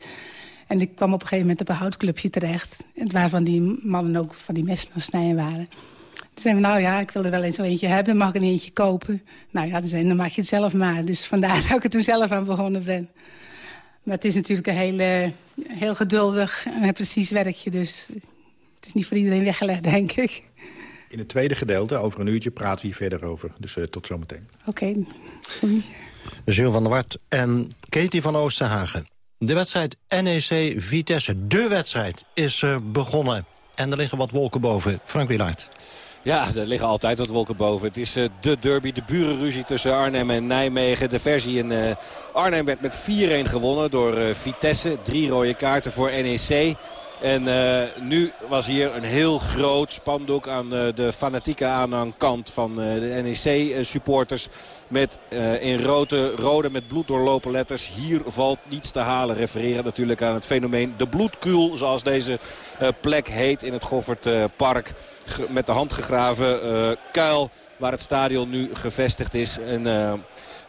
En ik kwam op een gegeven moment op een houtclubje terecht. Waarvan die mannen ook van die messen aan snijden waren. Toen zeiden we, nou ja, ik wil er wel eens zo eentje hebben. Mag ik een eentje kopen? Nou ja, toen we, dan maak je het zelf maar. Dus vandaar dat ik er toen zelf aan begonnen ben. Maar het is natuurlijk een hele, heel geduldig en precies werkje. Dus het is niet voor iedereen weggelegd, denk ik. In het tweede gedeelte, over een uurtje, praten we hier verder over. Dus eh, tot zometeen. Oké, sorry. Jules van der Wart en Katie van Oosterhagen. De wedstrijd NEC Vitesse, de wedstrijd, is eh, begonnen. En er liggen wat wolken boven. Frank Wielaert. Ja, er liggen altijd wat wolken boven. Het is eh, de derby, de burenruzie tussen Arnhem en Nijmegen. De versie in eh, Arnhem werd met 4-1 gewonnen door Vitesse. Drie rode kaarten voor NEC. En eh, nu was hier een heel groot spandoek aan eh, de fanatieke aanhangkant van eh, de NEC-supporters. Met in rode, rode met bloed doorlopen letters. Hier valt niets te halen. Refereren natuurlijk aan het fenomeen de bloedkuil. Zoals deze plek heet in het Goffertpark. Met de hand gegraven kuil waar het stadion nu gevestigd is. En...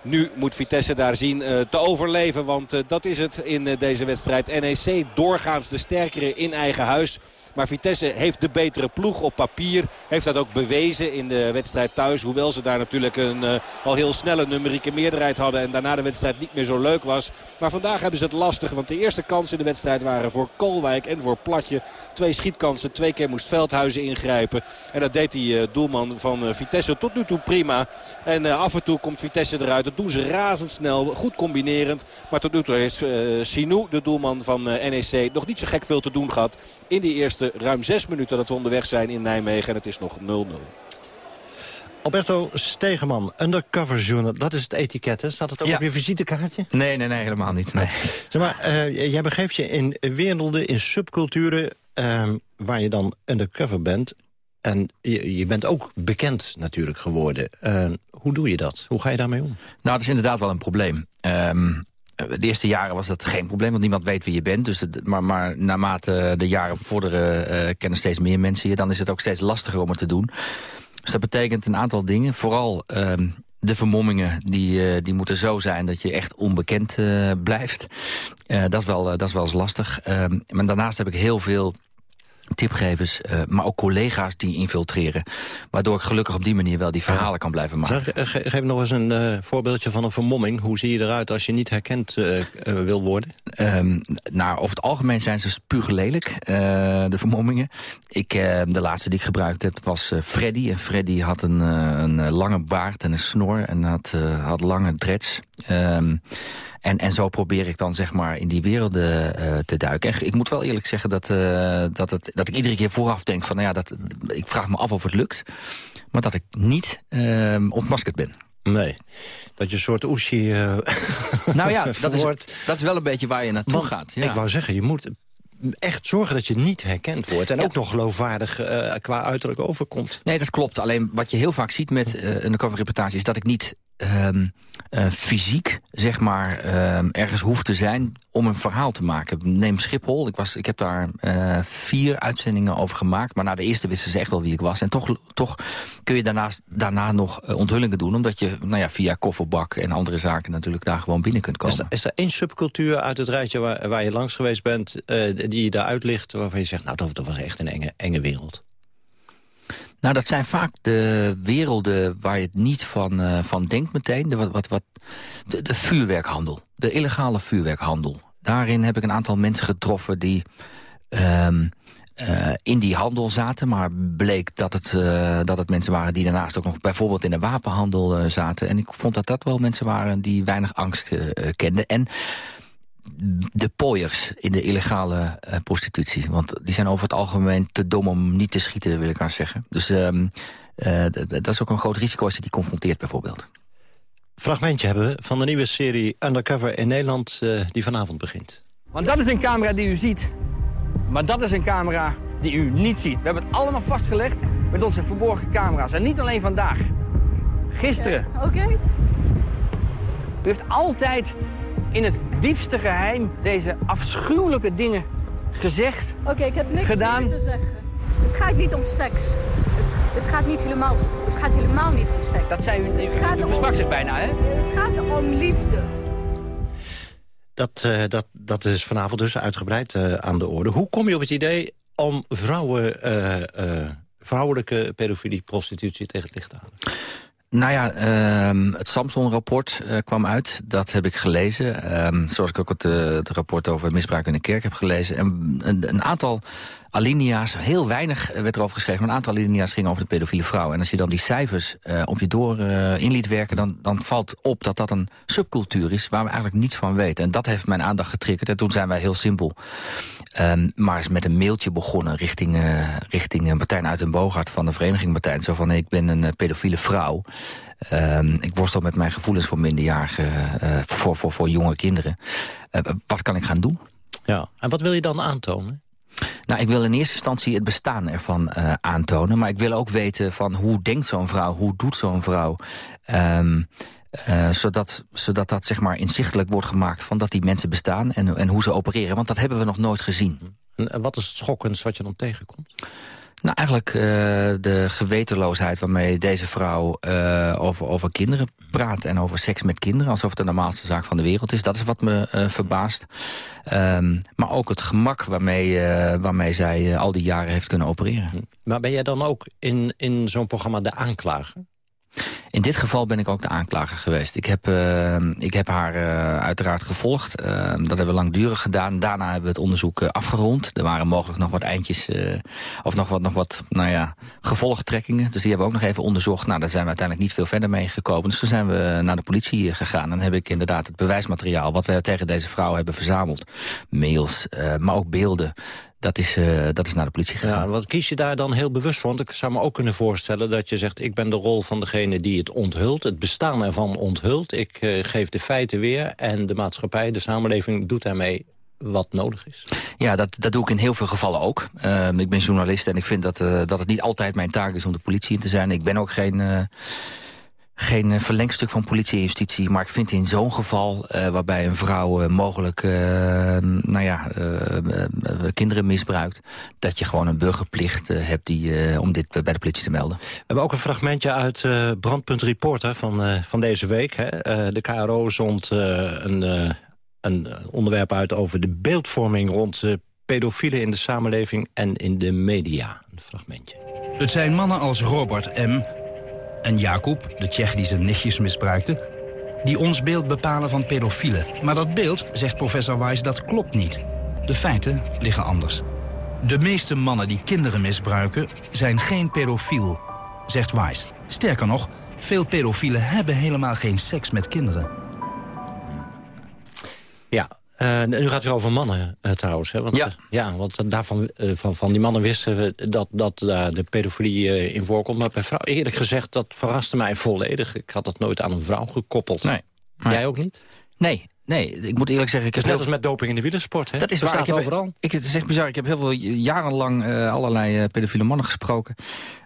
nu moet Vitesse daar zien eh, te overleven. Want eh, dat is het in eh, deze wedstrijd. NEC doorgaans de sterkere in eigen huis. Maar Vitesse heeft de betere ploeg op papier. Heeft dat ook bewezen in de wedstrijd thuis. Hoewel ze daar natuurlijk een eh, al heel snelle numerieke meerderheid hadden. En daarna de wedstrijd niet meer zo leuk was. Maar vandaag hebben ze het lastig. Want de eerste kansen in de wedstrijd waren voor Kolwijk en voor Platje. Twee schietkansen. Twee keer moest Veldhuizen ingrijpen. En dat deed die eh, doelman van eh, Vitesse tot nu toe prima. En af en toe komt Vitesse eruit. Dat doen ze razendsnel. Goed combinerend. Maar tot nu toe heeft Sinou, de doelman van NEC, nog niet zo gek veel te doen gehad. In die eerste ruim zes minuten dat we onderweg zijn in Nijmegen. En het is nog 0-0. Alberto Stegeman, undercover journal. Dat is het etiket, hè? Staat het ook Ja. op je visitekaartje? Nee, nee, nee, helemaal niet. Nee. Zeg maar, eh, jij begeeft je in werelden, in subculturen... ehm, waar je dan undercover bent. En je, je bent ook bekend natuurlijk geworden. Eh, hoe doe je dat? Hoe ga je daarmee om? Nou, dat is inderdaad wel een probleem. Ehm, de eerste jaren was dat geen probleem, want niemand weet wie je bent. Dus maar, maar naarmate de jaren vorderen eh, kennen steeds meer mensen je. Dan is het ook steeds lastiger om het te doen. Dus dat betekent een aantal dingen. Vooral ehm, de vermommingen, die, eh, die moeten zo zijn dat je echt onbekend eh, blijft. Eh, dat, is wel, eh, dat is wel eens lastig. Ehm, maar daarnaast heb ik heel veel tipgevers, eh, maar ook collega's die infiltreren. Waardoor ik gelukkig op die manier wel die verhalen kan blijven maken. Zeg, eh, ge- geef nog eens een eh, voorbeeldje van een vermomming. Hoe zie je eruit als je niet herkend eh, wil worden? Ehm, nou, over het algemeen zijn ze spuuglelijk, eh de vermommingen. Ik, de laatste die ik gebruikt heb was Freddy. En Freddy had een, een lange baard en een snor en had, had lange dreads. Ehm, en, en zo probeer ik dan zeg maar in die werelden eh, te duiken. En ik moet wel eerlijk zeggen dat, eh, dat, het, dat ik iedere keer vooraf denk van... nou ja, dat, ik vraag me af of het lukt. Maar dat ik niet ehm ontmaskerd ben. Nee. Dat je een soort oeshi uh, Nou ja, dat is, dat is wel een beetje waar je naartoe Want, gaat. Ja. Ik wou zeggen, je moet echt zorgen dat je niet herkend wordt. En Ja. ook nog geloofwaardig uh, qua uiterlijk overkomt. Nee, dat klopt. Alleen wat je heel vaak ziet met uh, een coverreportage... is dat ik niet um, uh, fysiek, zeg maar, um, ergens hoef te zijn... om een verhaal te maken. Neem Schiphol. Ik, was, ik heb daar uh, vier uitzendingen over gemaakt. Maar na de eerste wisten ze echt wel wie ik was. En toch, toch kun je daarnaast, daarna nog uh, onthullingen doen... omdat je nou ja, via kofferbak en andere zaken natuurlijk daar gewoon binnen kunt komen. Is er, is er één subcultuur uit het rijtje waar, waar je langs geweest bent... Die je daaruit ligt waarvan je zegt... nou, dat, dat was echt een enge, enge wereld? Nou, dat zijn vaak de werelden waar je het niet van, uh, van denkt meteen. De, wat, wat, wat, de, de vuurwerkhandel, de illegale vuurwerkhandel. Daarin heb ik een aantal mensen getroffen die um, uh, in die handel zaten. Maar bleek dat het, uh, dat het mensen waren die daarnaast ook nog bijvoorbeeld in de wapenhandel zaten. En ik vond dat dat wel mensen waren die weinig angst kenden. En de pooiers in de illegale uh, prostitutie. Want die zijn over het algemeen te dom om niet te schieten, wil ik maar zeggen. Dus um, uh, dat is ook een groot risico als je die confronteert bijvoorbeeld. Fragmentje hebben we van de nieuwe serie Undercover in Nederland... Uh, die vanavond begint. Want dat is een camera die u ziet. Maar dat is een camera die u niet ziet. We hebben het allemaal vastgelegd met onze verborgen camera's. En niet alleen vandaag. Gisteren. Oké. Okay. Okay. U heeft altijd in het diepste geheim deze afschuwelijke dingen gezegd, Oké, okay, ik heb niks gedaan. meer te zeggen. Het gaat niet om seks. Het, het, gaat niet helemaal, het gaat helemaal niet om seks. Dat zei u, u, u versprak zich bijna, hè? Het gaat om liefde. Dat, uh, dat, dat is vanavond dus uitgebreid uh, aan de orde. Hoe kom je op het idee om vrouwen, uh, vrouwelijke pedofilie, prostitutie tegen het licht te houden? Nou ja, uh, het Samson-rapport uh, kwam uit. Dat heb ik gelezen. Um, zoals ik ook het, uh, het rapport over misbruik in de kerk heb gelezen. En een, een aantal alinea's, heel weinig werd erover geschreven... maar een aantal alinea's gingen over de pedofiele vrouw. En als je dan die cijfers uh, op je door uh, in werken... Dan, dan valt op dat dat een subcultuur is waar we eigenlijk niets van weten. En dat heeft mijn aandacht getriggerd. En toen zijn wij heel simpel... Um, maar is met een mailtje begonnen richting, uh, richting Martijn uit Boogaard van de vereniging Martijn. Zo van, ik ben een pedofiele vrouw. Um, ik worstel met mijn gevoelens voor minderjarigen, uh, voor, voor, voor jonge kinderen. wat kan ik gaan doen? Ja, en wat wil je dan aantonen? Nou, ik wil in eerste instantie het bestaan ervan uh, aantonen. Maar ik wil ook weten van hoe denkt zo'n vrouw, hoe doet zo'n vrouw... Um, uh, zodat, zodat dat zeg maar inzichtelijk wordt gemaakt van dat die mensen bestaan en, en hoe ze opereren. Want dat hebben we nog nooit gezien. En wat is het schokkendst wat je dan tegenkomt? Nou, eigenlijk uh, de gewetenloosheid waarmee deze vrouw uh, over, over kinderen praat... en over seks met kinderen, alsof het de normaalste zaak van de wereld is. Dat is wat me uh, verbaast. Um, maar ook het gemak waarmee, waarmee zij al die jaren heeft kunnen opereren. Maar ben jij dan ook in, in zo'n programma de aanklager? In dit geval ben ik ook de aanklager geweest. Ik heb, uh, ik heb haar uh, uiteraard gevolgd. Uh, dat hebben we langdurig gedaan. Daarna hebben we het onderzoek afgerond. Er waren mogelijk nog wat eindjes, of nog wat, nog wat nou ja, gevolgtrekkingen. Dus die hebben we ook nog even onderzocht. Nou, daar zijn we uiteindelijk niet veel verder mee gekomen. Dus toen zijn we naar de politie gegaan. En heb ik inderdaad het bewijsmateriaal wat we tegen deze vrouw hebben verzameld. Mails, maar ook beelden. Dat is, uh, dat is naar de politie gegaan. Ja, wat kies je daar dan heel bewust voor? Want ik zou me ook kunnen voorstellen dat je zegt... ik ben de rol van degene die het onthult, het bestaan ervan onthult. Ik uh, geef de feiten weer en de maatschappij, de samenleving doet daarmee wat nodig is. Ja, dat, dat doe ik in heel veel gevallen ook. Uh, ik ben journalist en ik vind dat, dat het niet altijd mijn taak is om de politie in te zijn. Ik ben ook geen geen verlengstuk van politie en justitie. Maar ik vind in zo'n geval, uh, waarbij een vrouw uh, mogelijk uh, nou ja, kinderen misbruikt... dat je gewoon een burgerplicht hebt die, om dit bij de politie te melden. We hebben ook een fragmentje uit Brandpunt Reporter van, van deze week. Hè. de KRO zond een, een onderwerp uit over de beeldvorming... rond pedofielen in de samenleving en in de media. Een fragmentje. Het zijn mannen als Robert M., en Jacob, de Tsjech die zijn nichtjes misbruikte... die ons beeld bepalen van pedofielen. Maar dat beeld, zegt professor Weiss, dat klopt niet. De feiten liggen anders. De meeste mannen die kinderen misbruiken zijn geen pedofiel, zegt Weiss. Sterker nog, veel pedofielen hebben helemaal geen seks met kinderen. Uh, nu gaat het weer over mannen uh, trouwens. Hè? Want, ja. Uh, ja, want daarvan van, van die mannen wisten we dat, dat de pedofilie in voorkomt. Maar bij vrouw, eerlijk gezegd, dat verraste mij volledig. Ik had dat nooit aan een vrouw gekoppeld. Nee. Jij ook niet? Nee, Nee, ik moet eerlijk zeggen... Ik heb net als met doping in de wielersport, hè? Dat is waar, ik heb, overal. Ik, het is echt bizar. Ik heb heel veel jarenlang uh, allerlei uh, pedofiele mannen gesproken.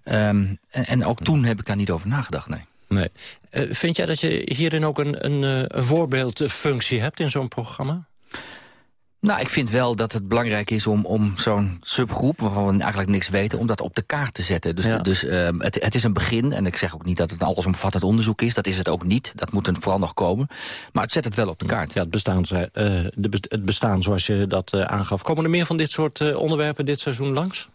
Um, en, en, ook toen heb ik daar niet over nagedacht, nee. nee. Uh, vind jij dat je hierin ook een, een, een voorbeeldfunctie hebt in zo'n programma? Nou, ik vind wel dat het belangrijk is om, om zo'n subgroep... waarvan we eigenlijk niks weten, om dat op de kaart te zetten. Dus, Ja. dus uh, het, het is een begin. En ik zeg ook niet dat het een allesomvattend onderzoek is. Dat is het ook niet. Dat moet er vooral nog komen. Maar het zet het wel op de kaart. Ja, het bestaan, uh, de, het bestaan zoals je dat uh, aangaf. Komen er meer van dit soort uh, onderwerpen dit seizoen langs?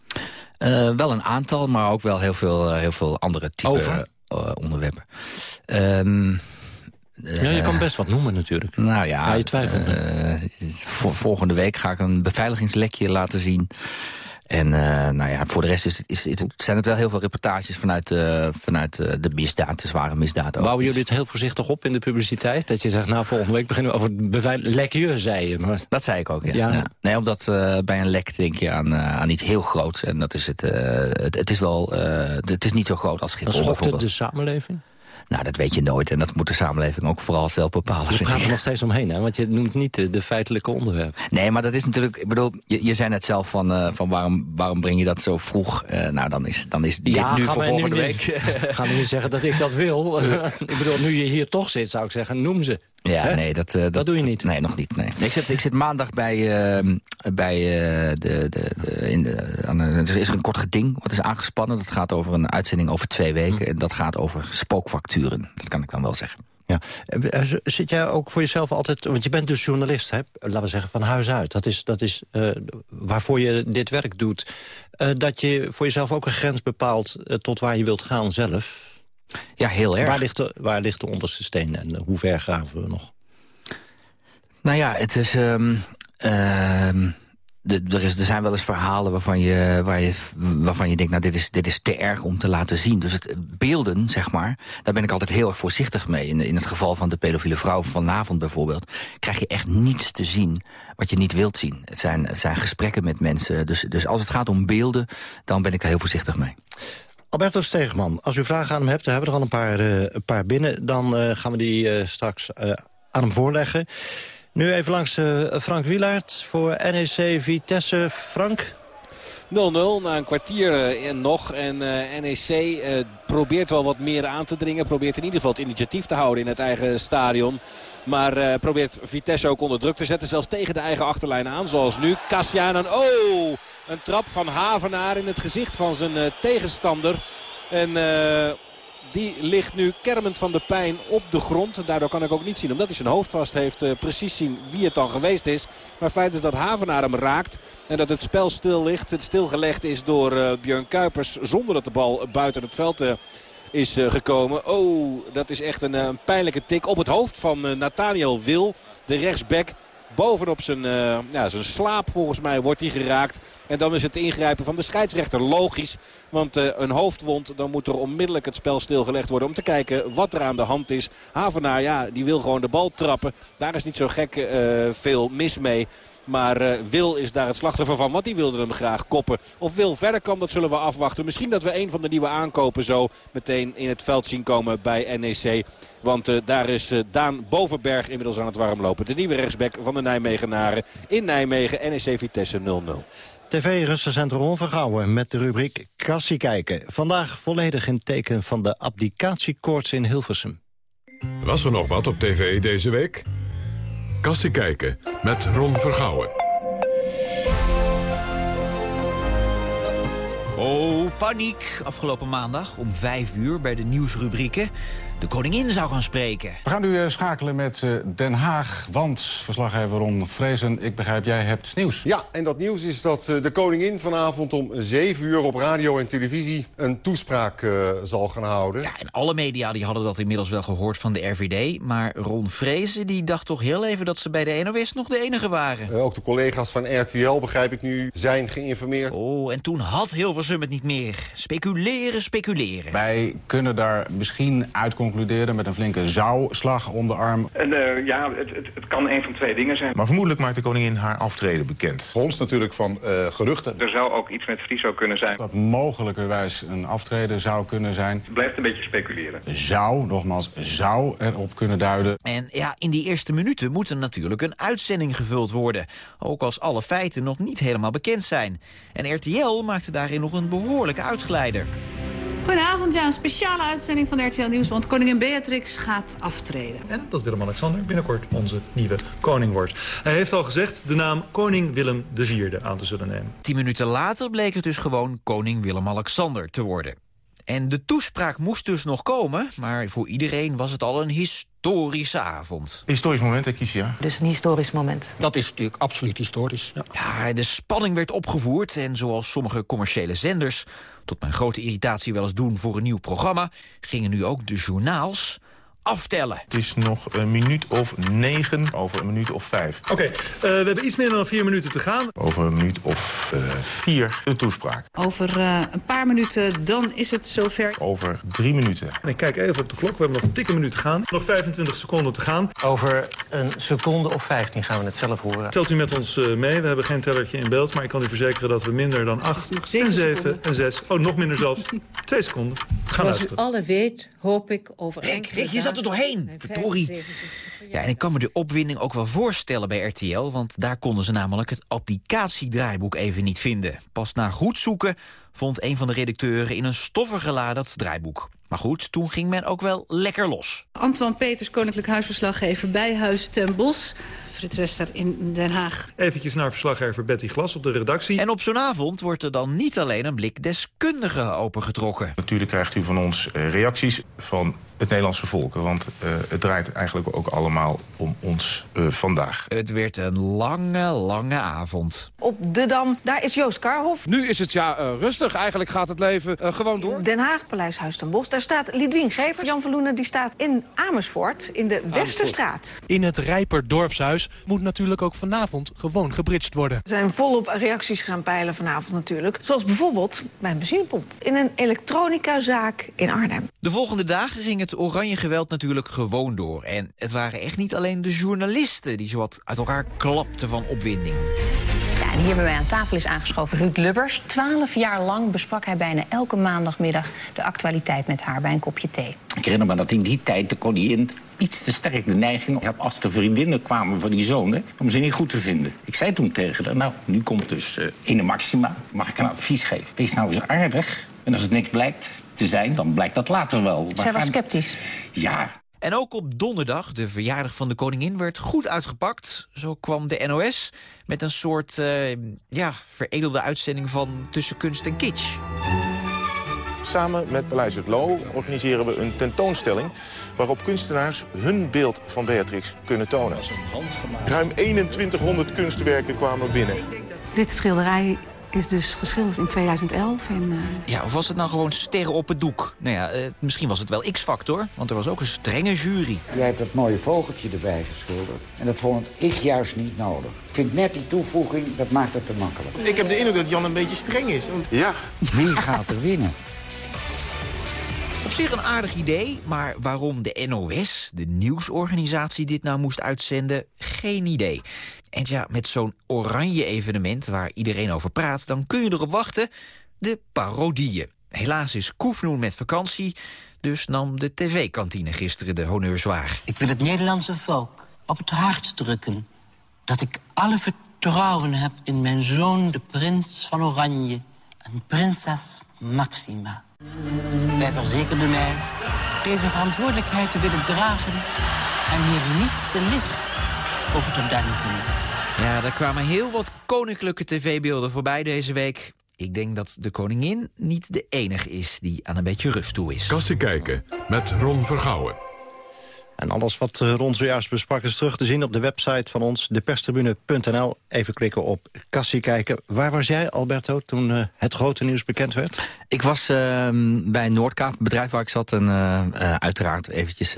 Wel een aantal, maar ook wel heel veel, heel veel andere type onderwerpen. Um, ja, je kan best wat noemen natuurlijk. Nou ja, ja je twijfelt. Uh, voor, volgende week ga ik een beveiligingslekje laten zien. En uh, nou ja, voor de rest is, is, is, zijn het wel heel veel reportages vanuit, uh, vanuit uh, de misdaad, de zware misdaad. Ook. Bouwen jullie het heel voorzichtig op in de publiciteit? Dat je zegt, nou volgende week beginnen we over beveiliging. Lekje, zei je. Maar... Dat zei ik ook, ja. Ja. ja. Nee, omdat bij een lek denk je aan, aan iets heel groots. En dat is het, het, het is wel, het is niet zo groot als Schiphol schokt het de samenleving? Nou, dat weet je nooit. En dat moet de samenleving ook vooral zelf bepalen. Je gaat er nog steeds omheen, hè? Want je noemt niet de, de feitelijke onderwerpen. Nee, maar dat is natuurlijk... Ik bedoel, je, je zei net zelf van, uh, van waarom, waarom breng je dat zo vroeg? Uh, nou, dan is, dan is dit ja, nu voor volgende nu week. Ga nu niet zeggen dat ik dat wil. ik bedoel, nu je hier toch zit, zou ik zeggen, noem ze. Ja, Hè? nee, dat, uh, dat, dat, doe je niet. Nee, nog niet. Nee. Ik, zit, ik zit maandag bij, uh, bij uh, de, de, de, in de, aan een, er is een kort geding wat is aangespannen. Dat gaat over een uitzending over twee weken. Hm. En dat gaat over spookfacturen. Dat kan ik dan wel zeggen. Ja. Zit jij ook voor jezelf altijd... Want je bent dus journalist, hè? laten we zeggen, van huis uit. Dat is, dat is uh, waarvoor je dit werk doet. Uh, dat je voor jezelf ook een grens bepaalt uh, tot waar je wilt gaan zelf. Ja, heel erg. Waar ligt de, waar ligt de onderste steen en hoe ver graven we nog? Nou ja, het is... Um, um, de, er, is, er zijn wel eens verhalen waarvan je, waar je, waarvan je denkt... nou, dit is, dit is te erg om te laten zien. Dus het beelden, zeg maar, daar ben ik altijd heel erg voorzichtig mee. In, in het geval van de pedofiele vrouw vanavond bijvoorbeeld... krijg je echt niets te zien wat je niet wilt zien. Het zijn, het zijn gesprekken met mensen. Dus, dus als het gaat om beelden, dan ben ik er heel voorzichtig mee. Alberto Steegman, als u vragen aan hem hebt, dan hebben we er al een paar, uh, een paar binnen. Dan uh, gaan we die uh, straks aan hem voorleggen. Nu even langs Frank Wielaert voor NEC Vitesse. Frank? 0-0 na een kwartier uh, nog. En NEC probeert wel wat meer aan te dringen. Probeert in ieder geval het initiatief te houden in het eigen stadion. Maar probeert Vitesse ook onder druk te zetten. Zelfs tegen de eigen achterlijn aan. Zoals nu. Kassianen. Oh! Een trap van Havenaar in het gezicht van zijn tegenstander. En... Die ligt nu kermend van de pijn op de grond. Daardoor kan ik ook niet zien, omdat hij zijn hoofd vast heeft, precies zien wie het dan geweest is. Maar feit is dat Havenaar hem raakt. En dat het spel stil ligt. Het stilgelegd is door uh, Björn Kuipers zonder dat de bal buiten het veld is gekomen. Oh, dat is echt een, een, pijnlijke tik op het hoofd van Nathaniel Wil, de rechtsback. Bovenop zijn, ja, zijn slaap volgens mij wordt hij geraakt. En dan is het ingrijpen van de scheidsrechter logisch. Want een hoofdwond, dan moet er onmiddellijk het spel stilgelegd worden... om te kijken wat er aan de hand is. Havenaar, ja, die wil gewoon de bal trappen. Daar is niet zo gek veel mis mee. Maar uh, Wil is daar het slachtoffer van, want die wilde hem graag koppen. Of Wil verder kan, dat zullen we afwachten. Misschien dat we een van de nieuwe aankopen zo meteen in het veld zien komen bij NEC. Want uh, daar is uh, Daan Bovenberg inmiddels aan het warmlopen. De nieuwe rechtsback van de Nijmegenaren in Nijmegen. NEC Vitesse 0-0. TV-rustencentrum Ron Vergouwen met de rubriek Kassie kijken. Vandaag volledig in teken van de abdicatiekoorts in Hilversum. Was er nog wat op tv deze week? Kassie kijken met Ron Vergouwen. Oh, paniek. Afgelopen maandag om vijf uur bij de nieuwsrubrieken. De koningin zou gaan spreken. We gaan nu uh, schakelen met uh, Den Haag, want verslaggever Ron Vrezen, ik begrijp, jij hebt nieuws. Ja, en dat nieuws is dat uh, de koningin vanavond om 7 uur op radio en televisie een toespraak zal gaan houden. Ja, en alle media die hadden dat inmiddels wel gehoord van de RVD. Maar Ron Vrezen die dacht toch heel even dat ze bij de NOS nog de enige waren. ook de collega's van RTL, begrijp ik nu, zijn geïnformeerd. Oh, en toen had Hilversum het niet meer. Speculeren, speculeren. Wij kunnen daar misschien uit concluderen met een flinke zou-slag om de arm. En, eh, ja, het, het, het kan een van twee dingen zijn. Maar vermoedelijk maakt de koningin haar aftreden bekend. Voor ons natuurlijk van uh, geruchten. Er zou ook iets met Friso kunnen zijn. Dat mogelijkerwijs een aftreden zou kunnen zijn. Het blijft een beetje speculeren. Zou, nogmaals, zou erop kunnen duiden. En ja, in die eerste minuten moet er natuurlijk een uitzending gevuld worden. Ook als alle feiten nog niet helemaal bekend zijn. En RTL maakte daarin nog een behoorlijke uitglijder. Goedenavond, ja, een speciale uitzending van RTL Nieuws, want koningin Beatrix gaat aftreden. En dat Willem-Alexander binnenkort onze nieuwe koning wordt. Hij heeft al gezegd de naam koning Willem IV aan te zullen nemen. Tien minuten later bleek het dus gewoon koning Willem-Alexander te worden. En de toespraak moest dus nog komen, maar voor iedereen was het al een historische avond. Historisch moment, hè, Kiesja? Dus een historisch moment. Dat is natuurlijk absoluut historisch. Ja. ja, de spanning werd opgevoerd en zoals sommige commerciële zenders... tot mijn grote irritatie wel eens doen voor een nieuw programma... gingen nu ook de journaals aftellen. Het is nog een minuut of negen over een minuut of vijf. Oké, okay, uh, we hebben iets meer dan vier minuten te gaan. Over een minuut of uh, vier de toespraak. Over uh, een paar minuten, dan is het zover. Over drie minuten. En ik kijk even op de klok, we hebben nog een dikke minuut te gaan. Nog 25 seconden te gaan. Over een seconde of 15 gaan we het zelf horen. Telt u met ons mee, we hebben geen tellertje in beeld... maar ik kan u verzekeren dat we minder dan acht en zeven en zes... oh, nog minder zelfs, twee seconden gaan Zoals luisteren. u alle weet, hoop ik over Rick, Rick, je zat er doorheen. Verdorie. Ja, en ik kan me de opwinding ook wel voorstellen bij RTL... want daar konden ze namelijk het applicatiedraaiboek even niet vinden. Pas na goed zoeken vond een van de redacteuren in een stoffer geladen dat draaiboek. Maar goed, toen ging men ook wel lekker los. Antoine Peters, Koninklijk Huisverslaggever bij Huis ten Bos. Frits Wester in Den Haag. Eventjes naar verslaggever Betty Glas op de redactie. En op zo'n avond wordt er dan niet alleen een blik deskundigen opengetrokken. Natuurlijk krijgt u van ons reacties van het Nederlandse volk. Want uh, het draait eigenlijk ook allemaal om ons uh, vandaag. Het werd een lange, lange avond. Op de Dam, daar is Joost Karhoff. Nu is het ja uh, rustig. Eigenlijk gaat het leven gewoon door. Den Haag, Paleis Huis ten Bos. Daar staat Lidwien Gever. Jan van Loenen die staat in Amersfoort, in de Westerstraat. In het Rijper Dorpshuis moet natuurlijk ook vanavond gewoon gebridged worden. Er zijn volop reacties gaan peilen vanavond natuurlijk. Zoals bijvoorbeeld bij een benzinepomp. In een elektronicazaak in Arnhem. De volgende dagen ging het het oranje geweld natuurlijk gewoon door. En het waren echt niet alleen de journalisten die zowat uit elkaar klapten van opwinding. Ja, en hier bij mij aan tafel is aangeschoven Ruud Lubbers. Twaalf jaar lang besprak hij bijna elke maandagmiddag de actualiteit met haar bij een kopje thee. Ik herinner me dat in die tijd de koningin iets te sterk de neiging had als de vriendinnen kwamen van die zonen om ze niet goed te vinden. Ik zei toen tegen haar, nou, nu komt dus uh, Ine Maxima. Mag ik een advies geven? Wees nou eens aardig. En als het niks blijkt te zijn, dan blijkt dat later wel. Zij was sceptisch. Ja. En ook op donderdag, de verjaardag van de koningin, werd goed uitgepakt. Zo kwam de NOS met een soort uh, ja, veredelde uitzending van Tussen Kunst en Kitsch. Samen met Paleis het Loo organiseren we een tentoonstelling... waarop kunstenaars hun beeld van Beatrix kunnen tonen. Ruim 2100 kunstwerken kwamen binnen. Dit schilderij is dus geschilderd in 2011. En, uh... Ja, of was het nou gewoon sterren op het doek? Nou ja, uh, misschien was het wel X-factor, want er was ook een strenge jury. Jij hebt dat mooie vogeltje erbij geschilderd. En dat vond ik juist niet nodig. Ik vind net die toevoeging, dat maakt het te makkelijk. Ik heb de indruk dat Jan een beetje streng is. Want... Ja. Wie gaat er winnen? Op zich een aardig idee, maar waarom de NOS, de nieuwsorganisatie, dit nou moest uitzenden, geen idee. En ja, met zo'n oranje evenement waar iedereen over praat... dan kun je erop wachten, de parodieën. Helaas is Koefnoen met vakantie, dus nam de tv-kantine gisteren de honneur zwaar. Ik wil het Nederlandse volk op het hart drukken... dat ik alle vertrouwen heb in mijn zoon, de prins van Oranje... en prinses Maxima. Wij verzekerden mij deze verantwoordelijkheid te willen dragen... en hier niet te licht over te denken. Ja, er kwamen heel wat koninklijke tv-beelden voorbij deze week. Ik denk dat de koningin niet de enige is die aan een beetje rust toe is. Kassie kijken met Ron Vergouwen. En alles wat uh, Ron zojuist besprak is terug te zien op de website van ons, deperstribune.nl. Even klikken op Cassie kijken. Waar was jij, Alberto, toen uh, het grote nieuws bekend werd? Ik was uh, bij Noordkaap, het bedrijf waar ik zat, en uh, uiteraard eventjes,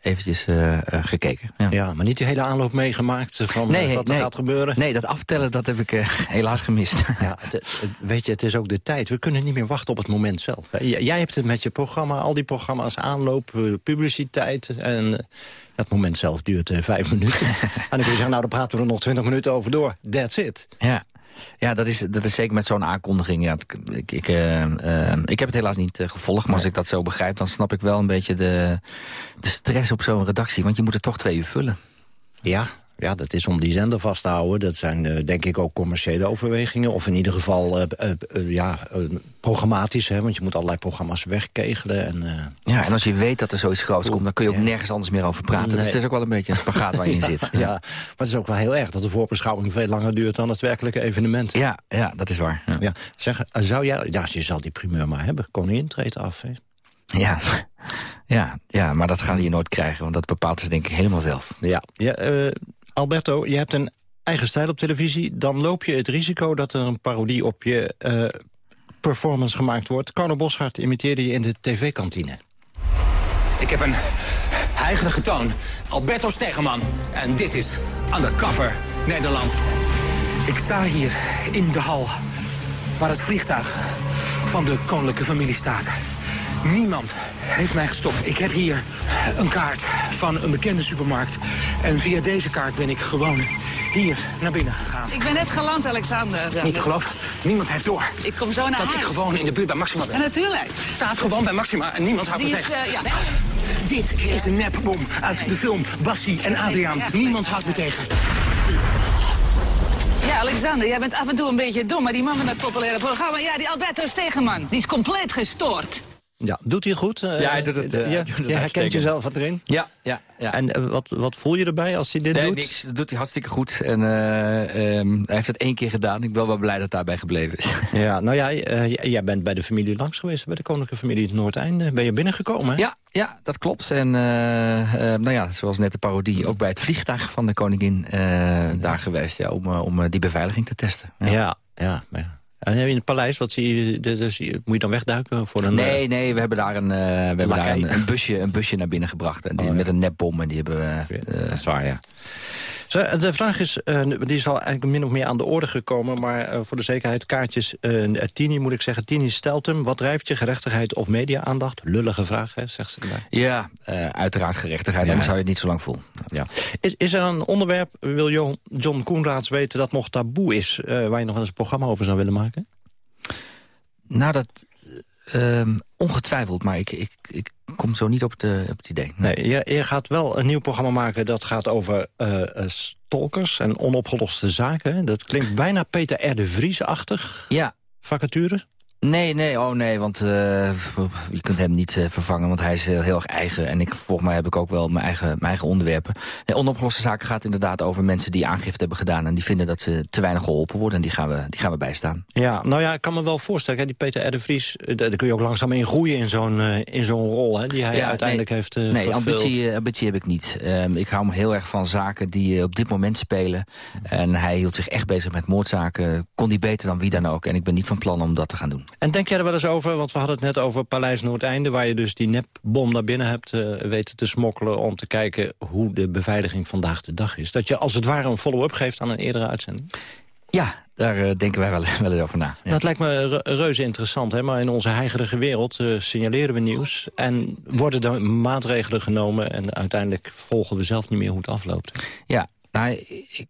eventjes gekeken. Ja. ja. maar niet die hele aanloop meegemaakt van nee, wat er nee, gaat gebeuren? Nee, dat aftellen, dat heb ik helaas gemist. Ja, het, weet je, het is ook de tijd. We kunnen niet meer wachten op het moment zelf. Hè. Jij hebt het met je programma, al die programma's aanloop, publiciteit en dat moment zelf duurt uh, vijf minuten. en dan kun je zeggen, nou, dan praten we er nog twintig minuten over door. That's it. Ja. Ja, dat is, dat is zeker met zo'n aankondiging. Ja, ik, ik, uh, uh, ik heb het helaas niet uh, gevolgd, maar als ik dat zo begrijp... dan snap ik wel een beetje de, de stress op zo'n redactie. Want je moet het toch twee uur vullen. Ja, ja, dat is om die zender vast te houden. Dat zijn uh, denk ik ook commerciële overwegingen. Of in ieder geval uh, uh, ja, programmatisch. Hè, want je moet allerlei programma's wegkegelen. En, ja, en als je weet dat er zoiets groots komt... dan kun je ook nergens anders meer over praten. Nee. Dus het is ook wel een beetje een spagaat waar je in zit. Ja, maar het is ook wel heel erg dat de voorbeschouwing veel langer duurt... dan het werkelijke evenement. Ja, ja dat is waar. Ja. Ja, zeg, zou jij... Ja, je zal die primeur maar hebben. Koningin treedt af, hè? Ja. Ja, ja, maar dat gaan je nooit krijgen, want dat bepaalt ze denk ik helemaal zelf. Ja, ja uh, Alberto, je hebt een eigen stijl op televisie... dan loop je het risico dat er een parodie op je uh, performance gemaakt wordt. Carlo Boshart imiteerde je in de tv-kantine. Ik heb een heigerige toon. Alberto Stegeman. En dit is Undercover Nederland. Ik sta hier in de hal waar het vliegtuig van de koninklijke familie staat. Niemand heeft mij gestopt. Ik heb hier een kaart van een bekende supermarkt. En via deze kaart ben ik gewoon hier naar binnen gegaan. Ik ben net geland, Alexander. Niet te geloven. Niemand heeft door. Ik kom zo naar Dat huis. ik gewoon in de buurt bij Maxima ben. Ja, natuurlijk. Staat gewoon bij Maxima en niemand houdt me is, tegen. uh, ja. Dit is een nepbom uit de film Bassie en Adriaan. Niemand houdt me tegen. Ja, Alexander, jij bent af en toe een beetje dom, maar die man van het populaire programma, ja, die Alberto Stegeman, die is compleet gestoord. Ja, doet hij goed? Ja, hij doet het, uh, je, doet het je herkent jezelf wat erin? Ja, ja. ja. En uh, wat, wat voel je erbij als hij dit nee, doet? niks. Dat doet hij hartstikke goed. En uh, um, hij heeft het één keer gedaan. Ik ben wel blij dat het daarbij gebleven is. Ja, nou ja, jij bent bij de familie langs geweest, bij de koninklijke familie het Noordeinde. Ben je binnengekomen, hè? Ja, ja, dat klopt. En nou ja, zoals net de parodie, ook bij het vliegtuig van de koningin daar geweest. Ja, om, om die beveiliging te testen. Ja, ja. ja, ja. En in het paleis, wat zie je, dus, moet je dan wegduiken? Voor een, nee, nee, we hebben daar een, uh, we hebben daar een, een, busje, een busje naar binnen gebracht. En die, oh, ja. Met een nepbom en die hebben we... Uh, dat is waar, ja. Zo, de vraag is, uh, die is al eigenlijk min of meer aan de orde gekomen... maar uh, voor de zekerheid kaartjes uh, Tini, moet ik zeggen. Tini stelt hem, wat drijft je, gerechtigheid of media-aandacht? Lullige vraag, hè, zegt ze erbij. Ja, uiteraard gerechtigheid, anders zou je het niet zo lang voelen. Ja. Is, is er een onderwerp, wil John, John Koenraads weten... dat nog taboe is, waar je nog eens een programma over zou willen maken? Nou, dat... Um, ongetwijfeld, maar ik, ik, ik kom zo niet op, de, op het idee. Nee, nee je, je, gaat wel een nieuw programma maken dat gaat over uh, stalkers en onopgeloste zaken. Dat klinkt bijna Peter R. de Vries-achtig. Ja. Vacature? Nee, nee, oh nee, want uh, je kunt hem niet uh, vervangen, want hij is heel, heel erg eigen. En ik, volgens mij heb ik ook wel mijn eigen, mijn eigen onderwerpen. Nee, onopgeloste zaken gaat inderdaad over mensen die aangifte hebben gedaan... en die vinden dat ze te weinig geholpen worden en die gaan we, die gaan we bijstaan. Ja, nou ja, ik kan me wel voorstellen, hè, die Peter R. de Vries... daar kun je ook langzaam in groeien in zo'n uh, in zo'n rol, hè, die hij ja, uiteindelijk nee, heeft Nee, ambitie, ambitie heb ik niet. Um, ik hou me heel erg van zaken die op dit moment spelen. En hij hield zich echt bezig met moordzaken. Kon die beter dan wie dan ook. En ik ben niet van plan om dat te gaan doen. En denk jij er wel eens over, want we hadden het net over Paleis Noordeinde... waar je dus die nepbom naar binnen hebt uh, weten te smokkelen... om te kijken hoe de beveiliging vandaag de dag is. Dat je als het ware een follow-up geeft aan een eerdere uitzending? Ja, daar uh, denken wij wel, wel eens over na. Ja. Dat lijkt me reuze interessant, hè? maar in onze heigerige wereld uh, signaleren we nieuws... en worden er maatregelen genomen en uiteindelijk volgen we zelf niet meer hoe het afloopt. Ja, nou, ik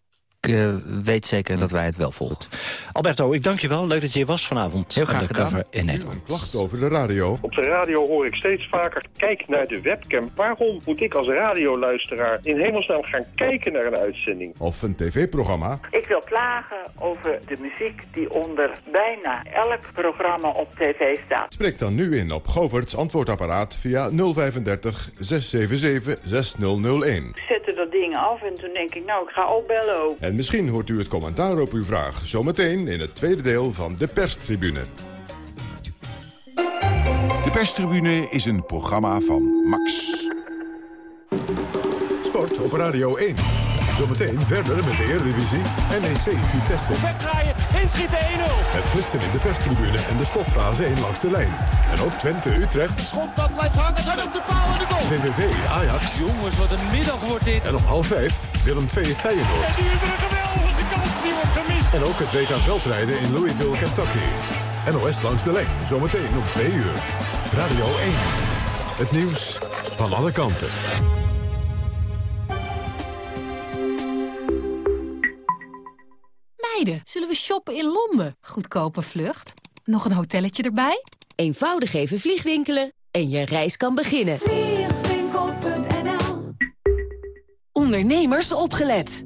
ik uh, weet zeker dat wij het wel volgen. Alberto, ik dank je wel. Leuk dat je hier was vanavond. Heel graag gedaan. in Nederland. Wacht over de radio. Op de radio hoor ik steeds vaker, kijk naar de webcam. Waarom moet ik als radioluisteraar in hemelsnaam gaan kijken naar een uitzending? Of een tv-programma. Ik wil klagen over de muziek die onder bijna elk programma op tv staat. Spreek dan nu in op Govert's antwoordapparaat via 035 677 6001. Ik zette dat ding af en toen denk ik, nou, ik ga opbellen ook. En misschien hoort u het commentaar op uw vraag zometeen in het tweede deel van de perstribune. De perstribune is een programma van Max. Sport op Radio 1. Zometeen verder met de Eredivisie, NEC Vitesse. Wegdraaien, inschieten 1-0. Het flitsen in de perstribune en de slotfase 1 langs de lijn. En ook Twente Utrecht. Schot dat blijft hangen, gaat op de paal en de goal. VVV Ajax. Jongens, wat een middag wordt dit. En om half vijf Willem 2 Feyenoord. En nu is er een geweldige kans die wordt gemist. En ook het WK veldrijden in Louisville, Kentucky. NOS langs de lijn, zometeen om 2 uur. Radio 1. Het nieuws van alle kanten. Zullen we shoppen in Londen? Goedkope vlucht. Nog een hotelletje erbij? Eenvoudig even vliegwinkelen en je reis kan beginnen. Vliegwinkel.nl Ondernemers opgelet.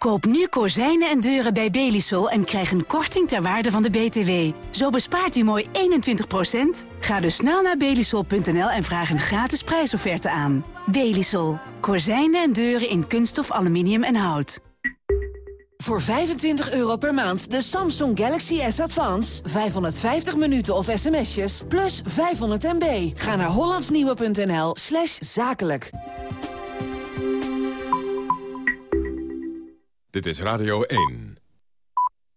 Koop nu kozijnen en deuren bij Belisol en krijg een korting ter waarde van de BTW. Zo bespaart u mooi 21%. Ga dus snel naar belisol.nl en vraag een gratis prijsofferte aan. Belisol. Kozijnen en deuren in kunststof, aluminium en hout. Voor 25 euro per maand de Samsung Galaxy S Advance. 550 minuten of sms'jes, plus 500 MB. Ga naar hollandsnieuwe.nl zakelijk. Dit is Radio 1.